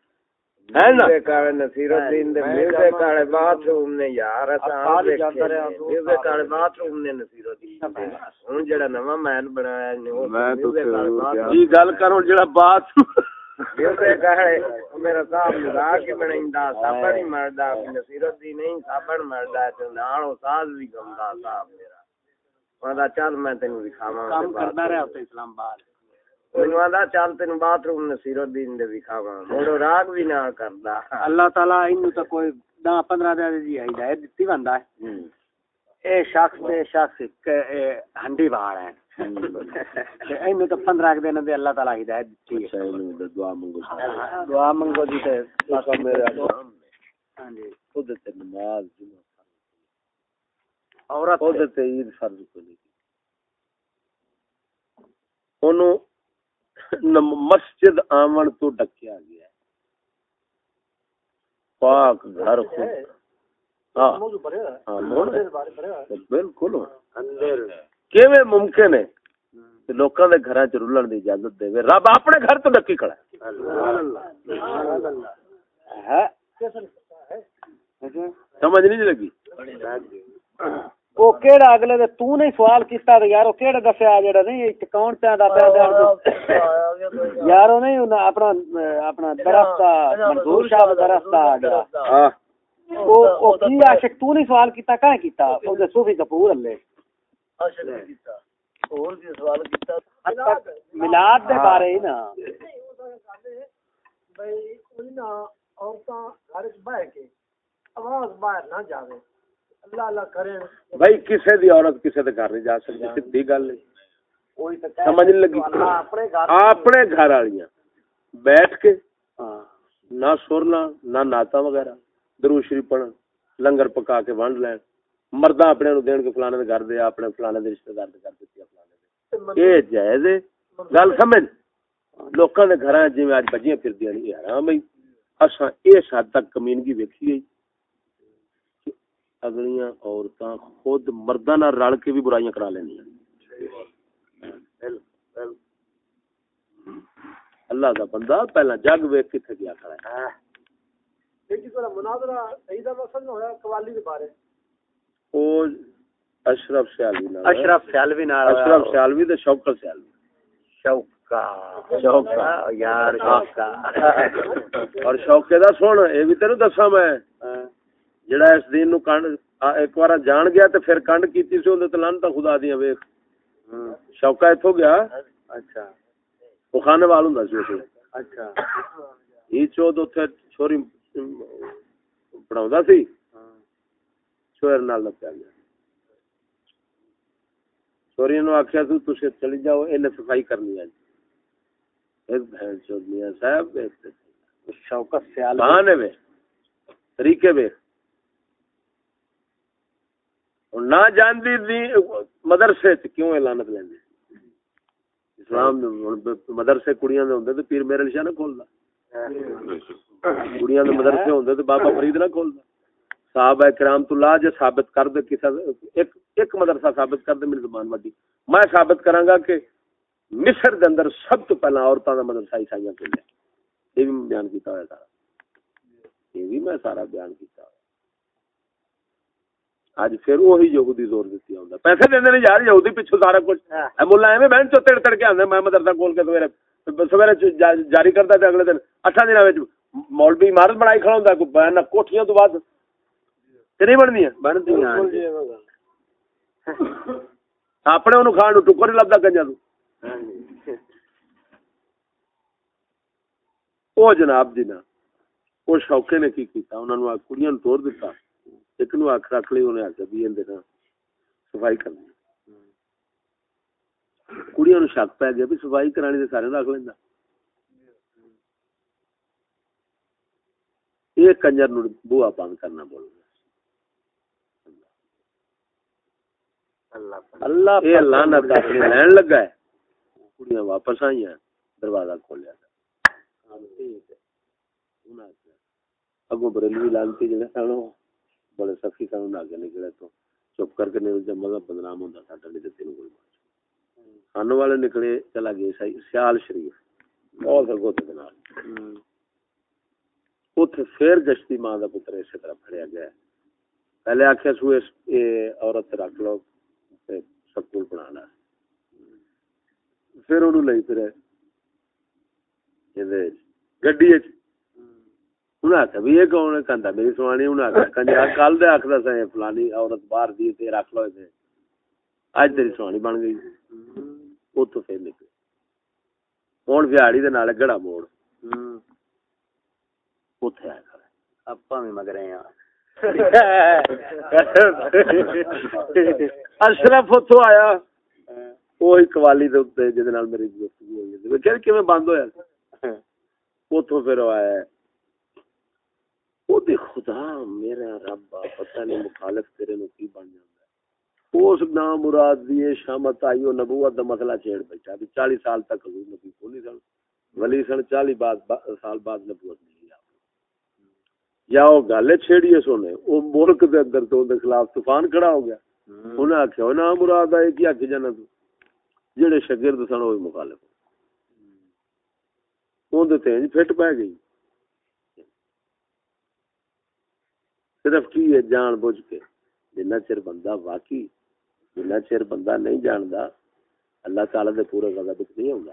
نصیر الدین دے میوزے کالے باتھ روم نے یار اساں میوزے کالے باتھ روم نے نصیر الدین دے ہن جڑا نواں مین بنایا نے میں تو music والے bathroom- جی گل کرو جڑا بات یہ کہے میرا صاحب مزاق کے بنائندا سابن ہی مردا نصیرت دی نہیں سابن مردا تے نال او ساز بھی صاحب میرا۔ چل میں تینوں دکھاواں کام کردا رہا تے اسلام آباد۔ مینوں آندا چل تینوں باتھ روم نصیرت دین دے دکھاواں موڑو راگ بھی نہ کردا اللہ تعالی اینو تا کوئی 10 15 دے دی ہدایت دتی بندا ہے اے شخص تے شخص ہنڈی باہر ہیں اینو تا 15 دن دے اللہ تعالی ہدایت دتی ہے دعا منگو دعا منگو جی تے آقا میرے ہاں جی خود تے نماز جمعہ عورت خود تے عید فرض کو نہیں اونوں مسجد آمن تو ڈکیا گیا۔ پاک گھر خود ہاں۔ ہاں بالکل۔ کیویں ممکن ہے؟ کہ لوکاں دے گھراں چ رلن دی اجازت دے۔ رب اپنے گھر تو ڈکی کھڑا ہے۔ سمجھ نہیں لگی؟ او کیڑا اگلے دے تو نہیں سوال کیتا تے یار او کیڑا دسیا جڑا نہیں کون تے دا پیا دے یار او نہیں انہاں اپنا اپنا درخت منظور شاہ درخت دا ہاں او او کی عاشق تو نہیں سوال کیتا کہاں کیتا او دے صوفی کپور اللہ میلاد دے بارے ہی نا بھائی کوئی نہ عورتاں گھر وچ بیٹھ کے آواز باہر نہ جاوے بھائی کسے دی عورت کسے دے گھر نہیں جا سکتی سیدھی گل ہے۔ سمجھ لگی۔ اپنے گھر والیاں بیٹھ کے ہاں۔ نہ سرنا نہ ناتا وغیرہ درو شریف پڑھن لنگر پکا کے ونڈ لین۔ مرداں اپنے نو دین کے فلانے دے گھر دے اپنے فلانے دے رشتہ دار دے گھر فلانے دے۔ اے جائز ہے۔ گل سمجھ۔ لوکاں دے گھراں جویں اج بجیاں پھردیاں نہیں حرام ہے۔ اساں اس حد تک کمینگی ویکھی ہے۔ اگلیاں عورتاں خود مرداں نال رل کے بھی برائیاں کرا لینیاں اللہ دا بندہ پہلا جگ ویکھ کتے گیا کھڑا ہے۔ لیکن تھوڑا مناظرہ صحیح دا مسئلہ ہویا قوالی دے بارے۔ او اشرف سیالوی نال۔ اشرف سیالوی نال۔ اشرف سیالوی تے شوکت سیالوی۔ شوکا۔ شوکا۔ یار شوکا۔ اور شوکے دا سن اے بھی تینوں دساں میں۔ جڑا اس دین نو کنڈ ایک بار جان گیا تے پھر کنڈ کیتی سی اوندا تے لعنت خدا دیاں ویکھ۔ شوکا ایتھوں گیا۔ اچھا۔ وہ کھانے وال ہوندا سی اوتھے اچھا۔ ای چود اوتھے چھوری پڑھاوندا سی۔ شوہر نال لپیا گیا۔ چھوری نو آکھیا تو تسی چلی جاؤ اینے صفائی کرنی ہے۔ ایک بہن چودنیا صاحب ایک بہانے وے طریقے اور نہ جاندی دی مدرسے چ کیوں اعلانت لیندے؟ اسلام مدرسے کڑیاں دے ہوندے تے پیر میرے نشانہ کھولدا۔ کڑیاں دے مدرسے ہوندے تے بابا فرید نہ کھولدا۔ صحابہ کرام تو لا جے ثابت کر دے، کسا ایک ایک مدرسہ ثابت کر دے میری زبان وڈی میں ثابت کراں گا کہ مصر دے اندر سب تو پہلا عورتاں دا مدرسہ عیسائیاں کھولیا یہ بھی بیان کیتا ہوا سارا یہ بھی میں سارا بیان کیتا ہوا اج پھر وہی یہودی زور دیتی ہوندا۔ پیسے دیندے نے یار یہودی پیچھے سارا کچھ۔ اے مولا ایویں بہن چو تڑ تڑ کے آندے میں مدرسہ کھول کے سویرے سویرے جاری کردا تے اگلے دن اٹھا دناں وچ مولوی عمارت بنائی کھڑا ہوندا کوئی بہن کوٹھیاں تو بعد تے نہیں بندیاں بندیاں اپنے اونوں کھان نو ٹکر نہیں لبدا کنجا تو۔ او جناب جی نا او شوکے نے کی کیتا انہاں نو کڑیاں توڑ دتا۔ ایک نو اکھ رکھ لی انہیں آخیا بھی اندے نا صفائی کرنی۔ کڑیاں نو شک پی گیا بھی صفائی کرانی تے سارے رکھ لیندا۔ یہ کنجر نو بوا بند کرنا بول اللہ یہ لعنت اپنی لین لگا ہے۔ کڑیاں واپس آئیاں دروازہ کھولیا اگوں بریلوی لانتی جڑے سن وہ بڑے سخی سن انہاں اگے نکلے تو چپ کر کے نہیں جب مذہب بدنام ہوندا ساڈا نہیں تے تینوں کوئی بات خان والے نکلے چلا گئے سیال شریف بہت سرگو تے نال اوتھے پھر گشتی ماں دا پتر اسی طرح پھڑیا گیا پہلے آخیا سو اس عورت رکھ لو سکول بنا لا پھر انہوں لئی پھرے یہ گڈی انہاں آخیا بھی یہ کون ہے؟ کہندا میری سوانی انہاں آخیا کنجرا کل دے آکھدا سی فلانی عورت باہر دی تے رکھ لو تے اج تیری سوانی بن گئی۔ اوتھوں پھر نکلے۔ ہن ویاڑی دے نال گڑا موڑ۔ اوتھے آیا کھڑا ہے۔ اپا بھی مگرے ہیں اشرف اتو آیا۔ وہی قوالی دے اوتے جے نال میری گفتگو ہوئی۔ تے کہ کیویں بند ہویا؟ اتو پھر وہ آیا۔ خدا میرا رب پتہ نہیں مخالف تیرے نو کی بن جاندا اس نام مراد دی شامت آئی او نبوت دا مسئلہ چھیڑ بیٹھا۔ بھی 40 سال تک حضور نبی کو نہیں سن ولی سن 40 بعد سال بعد نبوت نہیں یا وہ گل چھیڑی سونے وہ ملک دے اندر تو دے خلاف طوفان کھڑا ہو گیا۔ انہیں آخیا نا مراد آئے کی آخ جانا تو۔ جہے شگرد سن وہ مخالف اندر تینج فٹ پی گئی۔ صرف کی ہے جان بوجھ کے؟ جنہ چر بندہ واقعی جنہ چر بندہ نہیں جاندا اللہ تعالی دے پورے غضب وچ نہیں ہوندا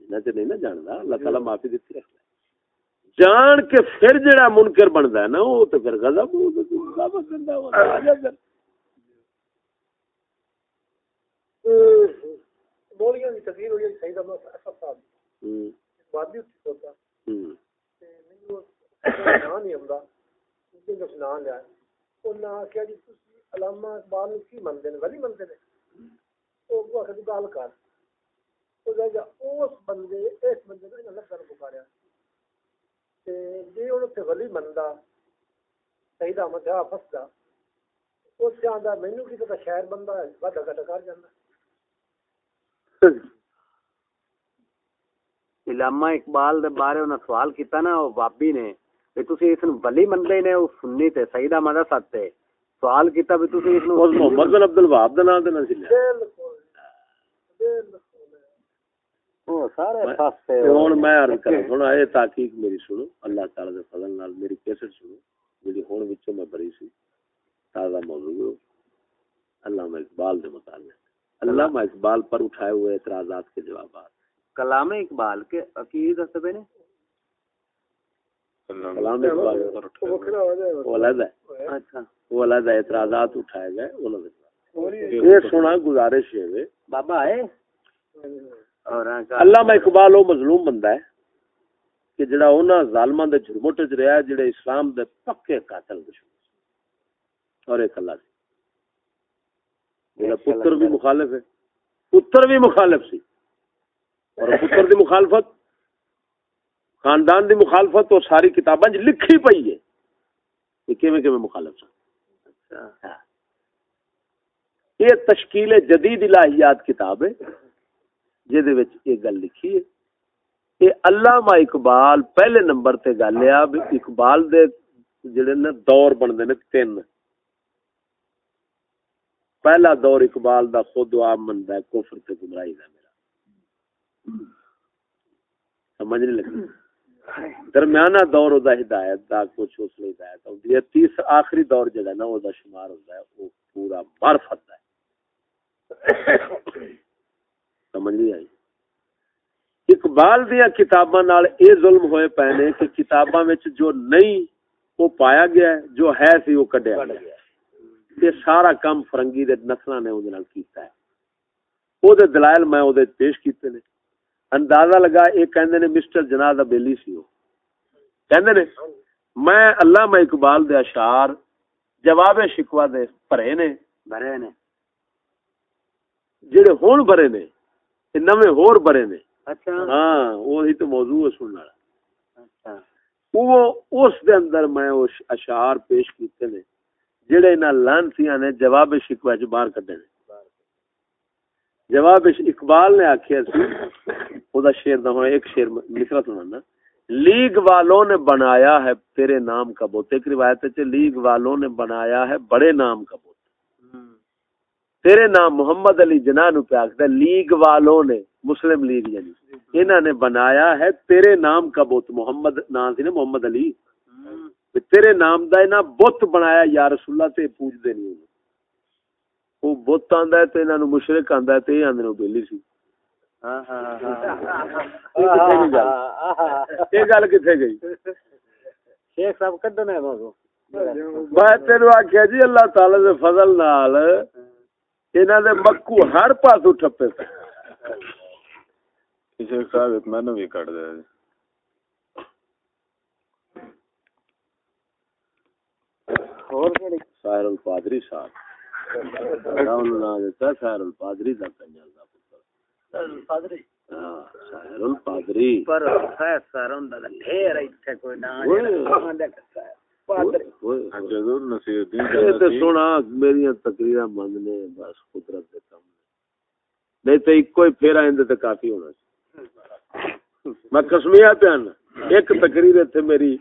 جنہ چر نہیں نہ جاندا اللہ تعالی معافی دتی رکھدا۔ جان کے پھر جڑا منکر بندا ہے نا وہ تو پھر غضب وہ غضب کردا ہے وہ۔ مولیاں دی تقریر ہوئی صحیح دا اسد صاحب ہوں، وادی اٹھ ہوتا تے مینوں نام نہیں آਉਂدا کہ جس لیا انہاں کہا جی تسی علامہ اقبال نو کی مندے نے؟ ولی مندے نے؟ او کو کہ گل کر۔ او جا اس بندے اس بندے نے اللہ کر پکاریا۔ تے جے اون تے ولی مندا سیدہ مدھا فسدا اس جاندا مینوں کی پتہ شہر بندہ ہے وڈا گٹا کر جاندا۔ جی، علامہ اقبال دے بارے انہاں سوال کیتا نا، او بابی نے کہ تسی اس نو ولی منتے نے او سنی تے سیدہ مدہ سات تے سوال کیتا بھی تسی اس نو محمد بن عبد الوہاب دا نام تے نہ سی لیا بالکل بالکل او سارے میں- فاستے تے ہن میں عرض کراں سنا اے تحقیق میری سنو اللہ تعالی دے فضل نال میری کیسٹ سنو جڑی ہن وچوں میں بری سی تازہ موضوع علامہ اقبال دے متعلق علامہ اقبال پر اٹھائے ہوئے اعتراضات کے جوابات کلام اقبال کے عقید نے اعتراضات اٹھائے گئے انہوں نے یہ سنا گزارش ہے۔ بابا ہے؟ اور علامہ اقبال وہ مظلوم بندہ ہے کہ جڑا انہاں ظالماں دے جھرمٹ وچ رہیا ہے جڑے اسلام دے پکے قاتل دشمن۔ اور ایک اللہ سی میرا پتر بھی مخالف ہے۔ پتر بھی مخالف سی۔ اور پتر دی مخالفت خاندان دی مخالفت اور ساری کتاباں لکھی پئی ہے کہ کیویں کیویں مخالف سن؟ ہاں۔ یہ تشکیل جدید الہیات کتاب ہے جہدے وچ یہ گل لکھی ہے۔ کہ علامہ اقبال پہلے نمبر تے گل ہے اقبال دے جڑے نے دور بندے نے تین۔ پہلا دور اقبال دا خود عام مندا ہے کفر تے گمراہی دا میرا۔ سمجھ نہیں لگی؟ درمیانہ دور او دا ہدایت دا، کچھ اس لیے ہدایت ہوندی ہے۔ تیس آخری دور جڑا نا او دا شمار ہوندا ہے۔ وہ پورا معرفت دا ہے۔ سمجھ نہیں آئی؟ اقبال دیا کتاباں نال اے ظلم ہوئے پے نے کہ کتاباں وچ جو نہیں وہ پایا گیا ہے، جو ہے سی وہ کڈیا گیا یہ سارا کام فرنگی دے نسلاں نے اودے نال کیتا ہے۔ او دلائل میں اودے پیش کیتے نے۔ اندازہ لگا اے کہندے نے مسٹر جناح بیلی سی او کہندے نے میں علامہ اقبال دے اشعار جواب شکوا دے بھرے نے۔ بھرے نے۔ جڑے ہون بھرے نے تے نویں ہور بھرے نے۔ اچھا۔ ہاں وہی تو موضوع ہے سننے والا۔ اچھا۔ وہ اس دے اندر میں وہ اشعار پیش کیتے نے جڑے انہاں لانسیاں نے جواب شکوہ چ باہر کڈے نے۔ جواب اقبال نے آکھیا سی او دا ہونا ایک شعر مصرا سنانا لیگ والوں نے بنایا ہے تیرے نام کا بت ایک روایت ہے لیگ والوں نے بنایا ہے بڑے نام کا بت تیرے نام محمد علی جناح نو کیا آخر لیگ والوں نے مسلم لیگ یعنی۔ انہوں نے بنایا ہے تیرے نام کا بت محمد نام سی نا محمد علی۔ تیرے نام دا انہاں بت بنایا یا رسول اللہ تے پوجدے نہیں۔ انہوں وہ بت آندا ہے تے انہاں نو مشرک آندا ہے تے آندے نے وہ بیلی سی ہاں ہاں یہ گل گئی شیخ صاحب موضوع میں تینو آخیا جی اللہ تعالی دے فضل نال انہاں دے مکو ہر پاسوں ٹھپے پے شیخ صاحب میں بھی کٹ دے اور کیڑی سائر القادری صاحب دا کنجر دا پتر۔ پر ہوندا ڈھیر ایتھے کوئی جدور نصیر الدین سونا میری تقریرا مند نے بس قدرت دے کم نے۔ نہیں تے ایک ہی پھیرا اندے تے کافی ہونا میں قسمیا پیان ایک تقریر تے میری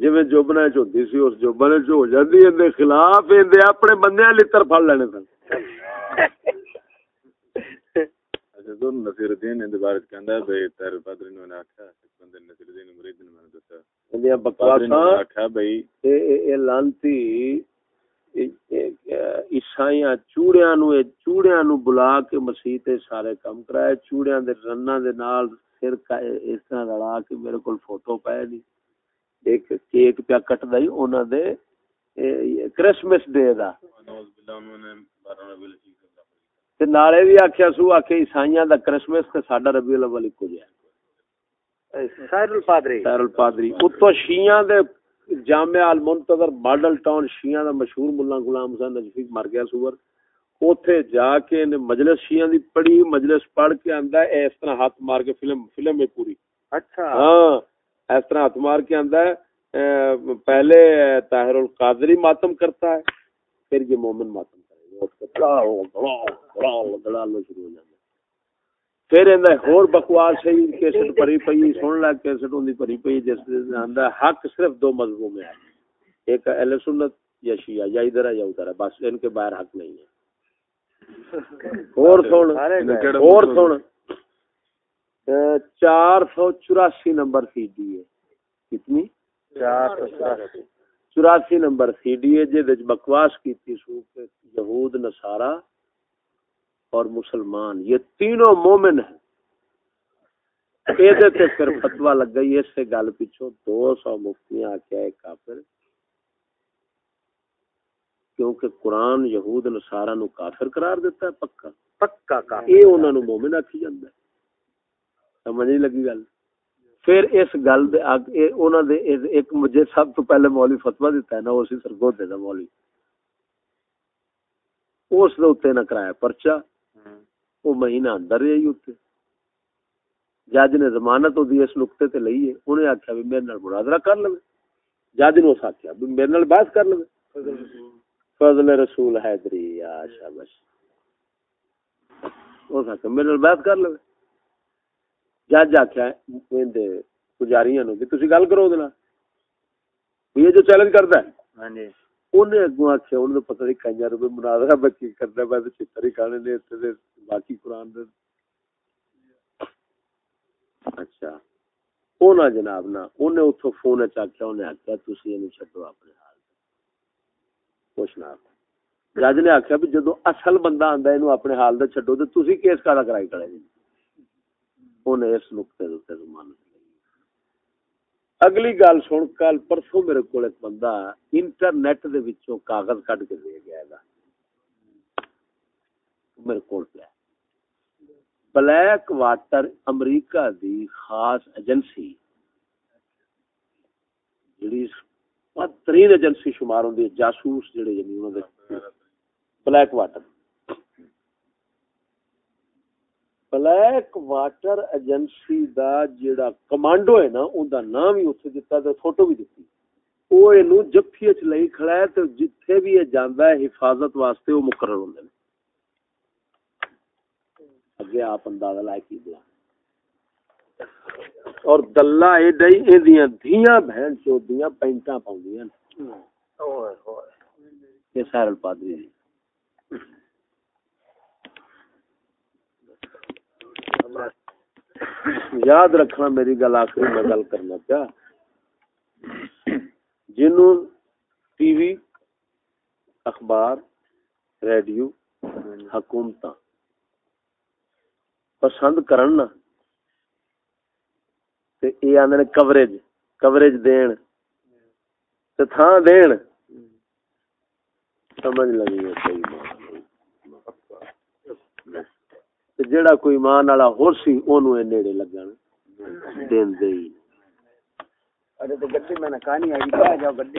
جویں جوبنا چ ہوندی سی اس جوبنا چ ہو اندے خلاف اندے اپنے بندیاں لتر پھڑ لینے سن۔ جدور نصیر الدین اندے بارے کہندا ہے بھئی تیر پادری نے آکھیا ایک بندے نے نصیر الدین مرید نے میں دسیا۔ اندیاں پادری نے بکواساں آکھیا بھئی اے اے اے لانتی اے- اے- عیسائیاں چوڑیاں نو اے چوڑیاں نو بلا کے مسیح تے سارے کم کرائے چوڑیاں دے رناں دے نال سر کا اس طرح رلا کے میرے کول فوٹو پائے نہیں۔ ایک کیک پیا کٹدا ہی انہاں دے کرسمس ڈے دا۔ تے نالے بھی آکھیا سو آکھے عیسائیاں دا کرسمس تے ساڈا ربیع الاول اکو جیا۔ سائر الپادری سیر الپادری اتو شیعہ دے جامعہ المنتظر ماڈل ٹاؤن شیعہ دا مشہور ملا غلام حسین نجفی مر گیا سور۔ اوتھے جا کے نے مجلس شیعہ دی پڑھی مجلس پڑھ کے آندا اس طرح ہاتھ مار کے فلم فلم ہے پوری۔ اچھا۔ ہاں۔ اس طرح ہاتھ مار کے آندا ہے پہلے طاہر القادری ماتم کرتا ہے پھر یہ مومن ماتم کرے گا۔ اٹھ کے دڑاؤ دڑاؤ دڑاؤ دڑالو شروع ہو جاتا ہے۔ پھر ایندا ہور بکواس ہے کیسٹ پری پئی سن لا کیسٹ ہوندی پری پئی جس دے آندا ہے، حق صرف دو مذہبوں میں ہے ایک اہل سنت یا شیعہ یا ادھر ہے یا ادھر ہے بس ان کے باہر حق نہیں ہے۔ اور سن اور سن چار سو چوراسی نمبر سی ڈی ہے کتنی؟ چار سو چوراسی۔ چوراسی نمبر سی ڈی ہے جہد بکواس کی سو یہود نصارا اور مسلمان یہ تینوں مومن ہیں۔ فتوا لگ گئی اس سے گل پیچھو دو سو مفتیاں آکیا ہے کافر۔ کیونکہ قرآن یہود نصارا نو کافر قرار دیتا ہے پکا۔ پکا کا یہ انہوں نے مومن آکھی جاندہ ہے۔ سمجھ نہیں لگی گل۔ پھر اس گل دے اگ اے انہاں دے ایک مجھے سب تو پہلے مولوی فتوا دیتا ہے نا اسی سرگودے دا مولوی۔ اس دے اوتے نہ کرایا پرچا وہ مہینہ اندر رہی اوتے۔ جج نے ضمانت دی اس نقطے تے لئی ہے۔ انہیں آکھیا بھی میرے نال مناظرہ کر لو جج نے اس آکھیا بھی میرے نال بحث کر لو فضل رسول حیدری یا شاباش اس آکھیا میرے نال بحث کر لو جج آخیا پجاریاں نو کہ گل کرو دینا یہ جو چیلنج کرتا ہے انہیں اگوں آخیا انہوں نے پتہ نہیں کنجا روپے مناظرہ بچی کرنا میں تو چتر ہی کھانے نے اتنے دے باقی قرآن دے اچھا اونا جناب انہیں فون اچ آخیا انہیں آخیا تسی انہوں چھڈو اپنے حال کچھ نہ جج نے آخیا بھی جدو اصل بندہ اینو اپنے حال چھڈو تے تسی کیس کادا کرائی کھڑے جی انہیں اس نقطے دے ضمانت اگلی گل سن، کل پرسوں میرے کول ایک بندہ انٹرنیٹ دے وچوں کاغذ کڈ کے دے گیا دا میرے کول پیا۔ بلیک واٹر امریکہ دی خاص ایجنسی، جڑی بہترین ایجنسی شمار ہوندی ہے، جاسوس جڑے یعنی دے۔ Black water. Black water agency دا جڑا کمانڈو ہے نا اون دا نام ہی اتنے دتا تے فوٹو بھی دتی۔ او اینو جفی وچ لئی کھڑا ہے تے جتھے بھی یہ جاندا ہے حفاظت واسطے او مقرر ہوندے نے۔ اگے آپ اندازہ لائے کی بلا۔ اور دلہ اے ڈئی اے دیاں دھیاں بہن چودیاں پینٹاں پاوندیاں نے اوئے ہوئے۔ یہ سائر الپادری جی۔ یاد رکھنا میری گل آخری میں گل کرنا پیا جنوں ٹی وی، اخبار، ریڈیو حکومت پسند کرن نا، تے اے آندے نے کوریج کوریج دین، تے تھاں دین، سمجھ لگی ہے صحیح معنی تے جیڑا کوئی ایمان والا ہو سی اونوں اے نیڑے لگن۔ دین دے ہی۔ ارے تو گڈی میں نے کہانی آئی جاؤ گڈی۔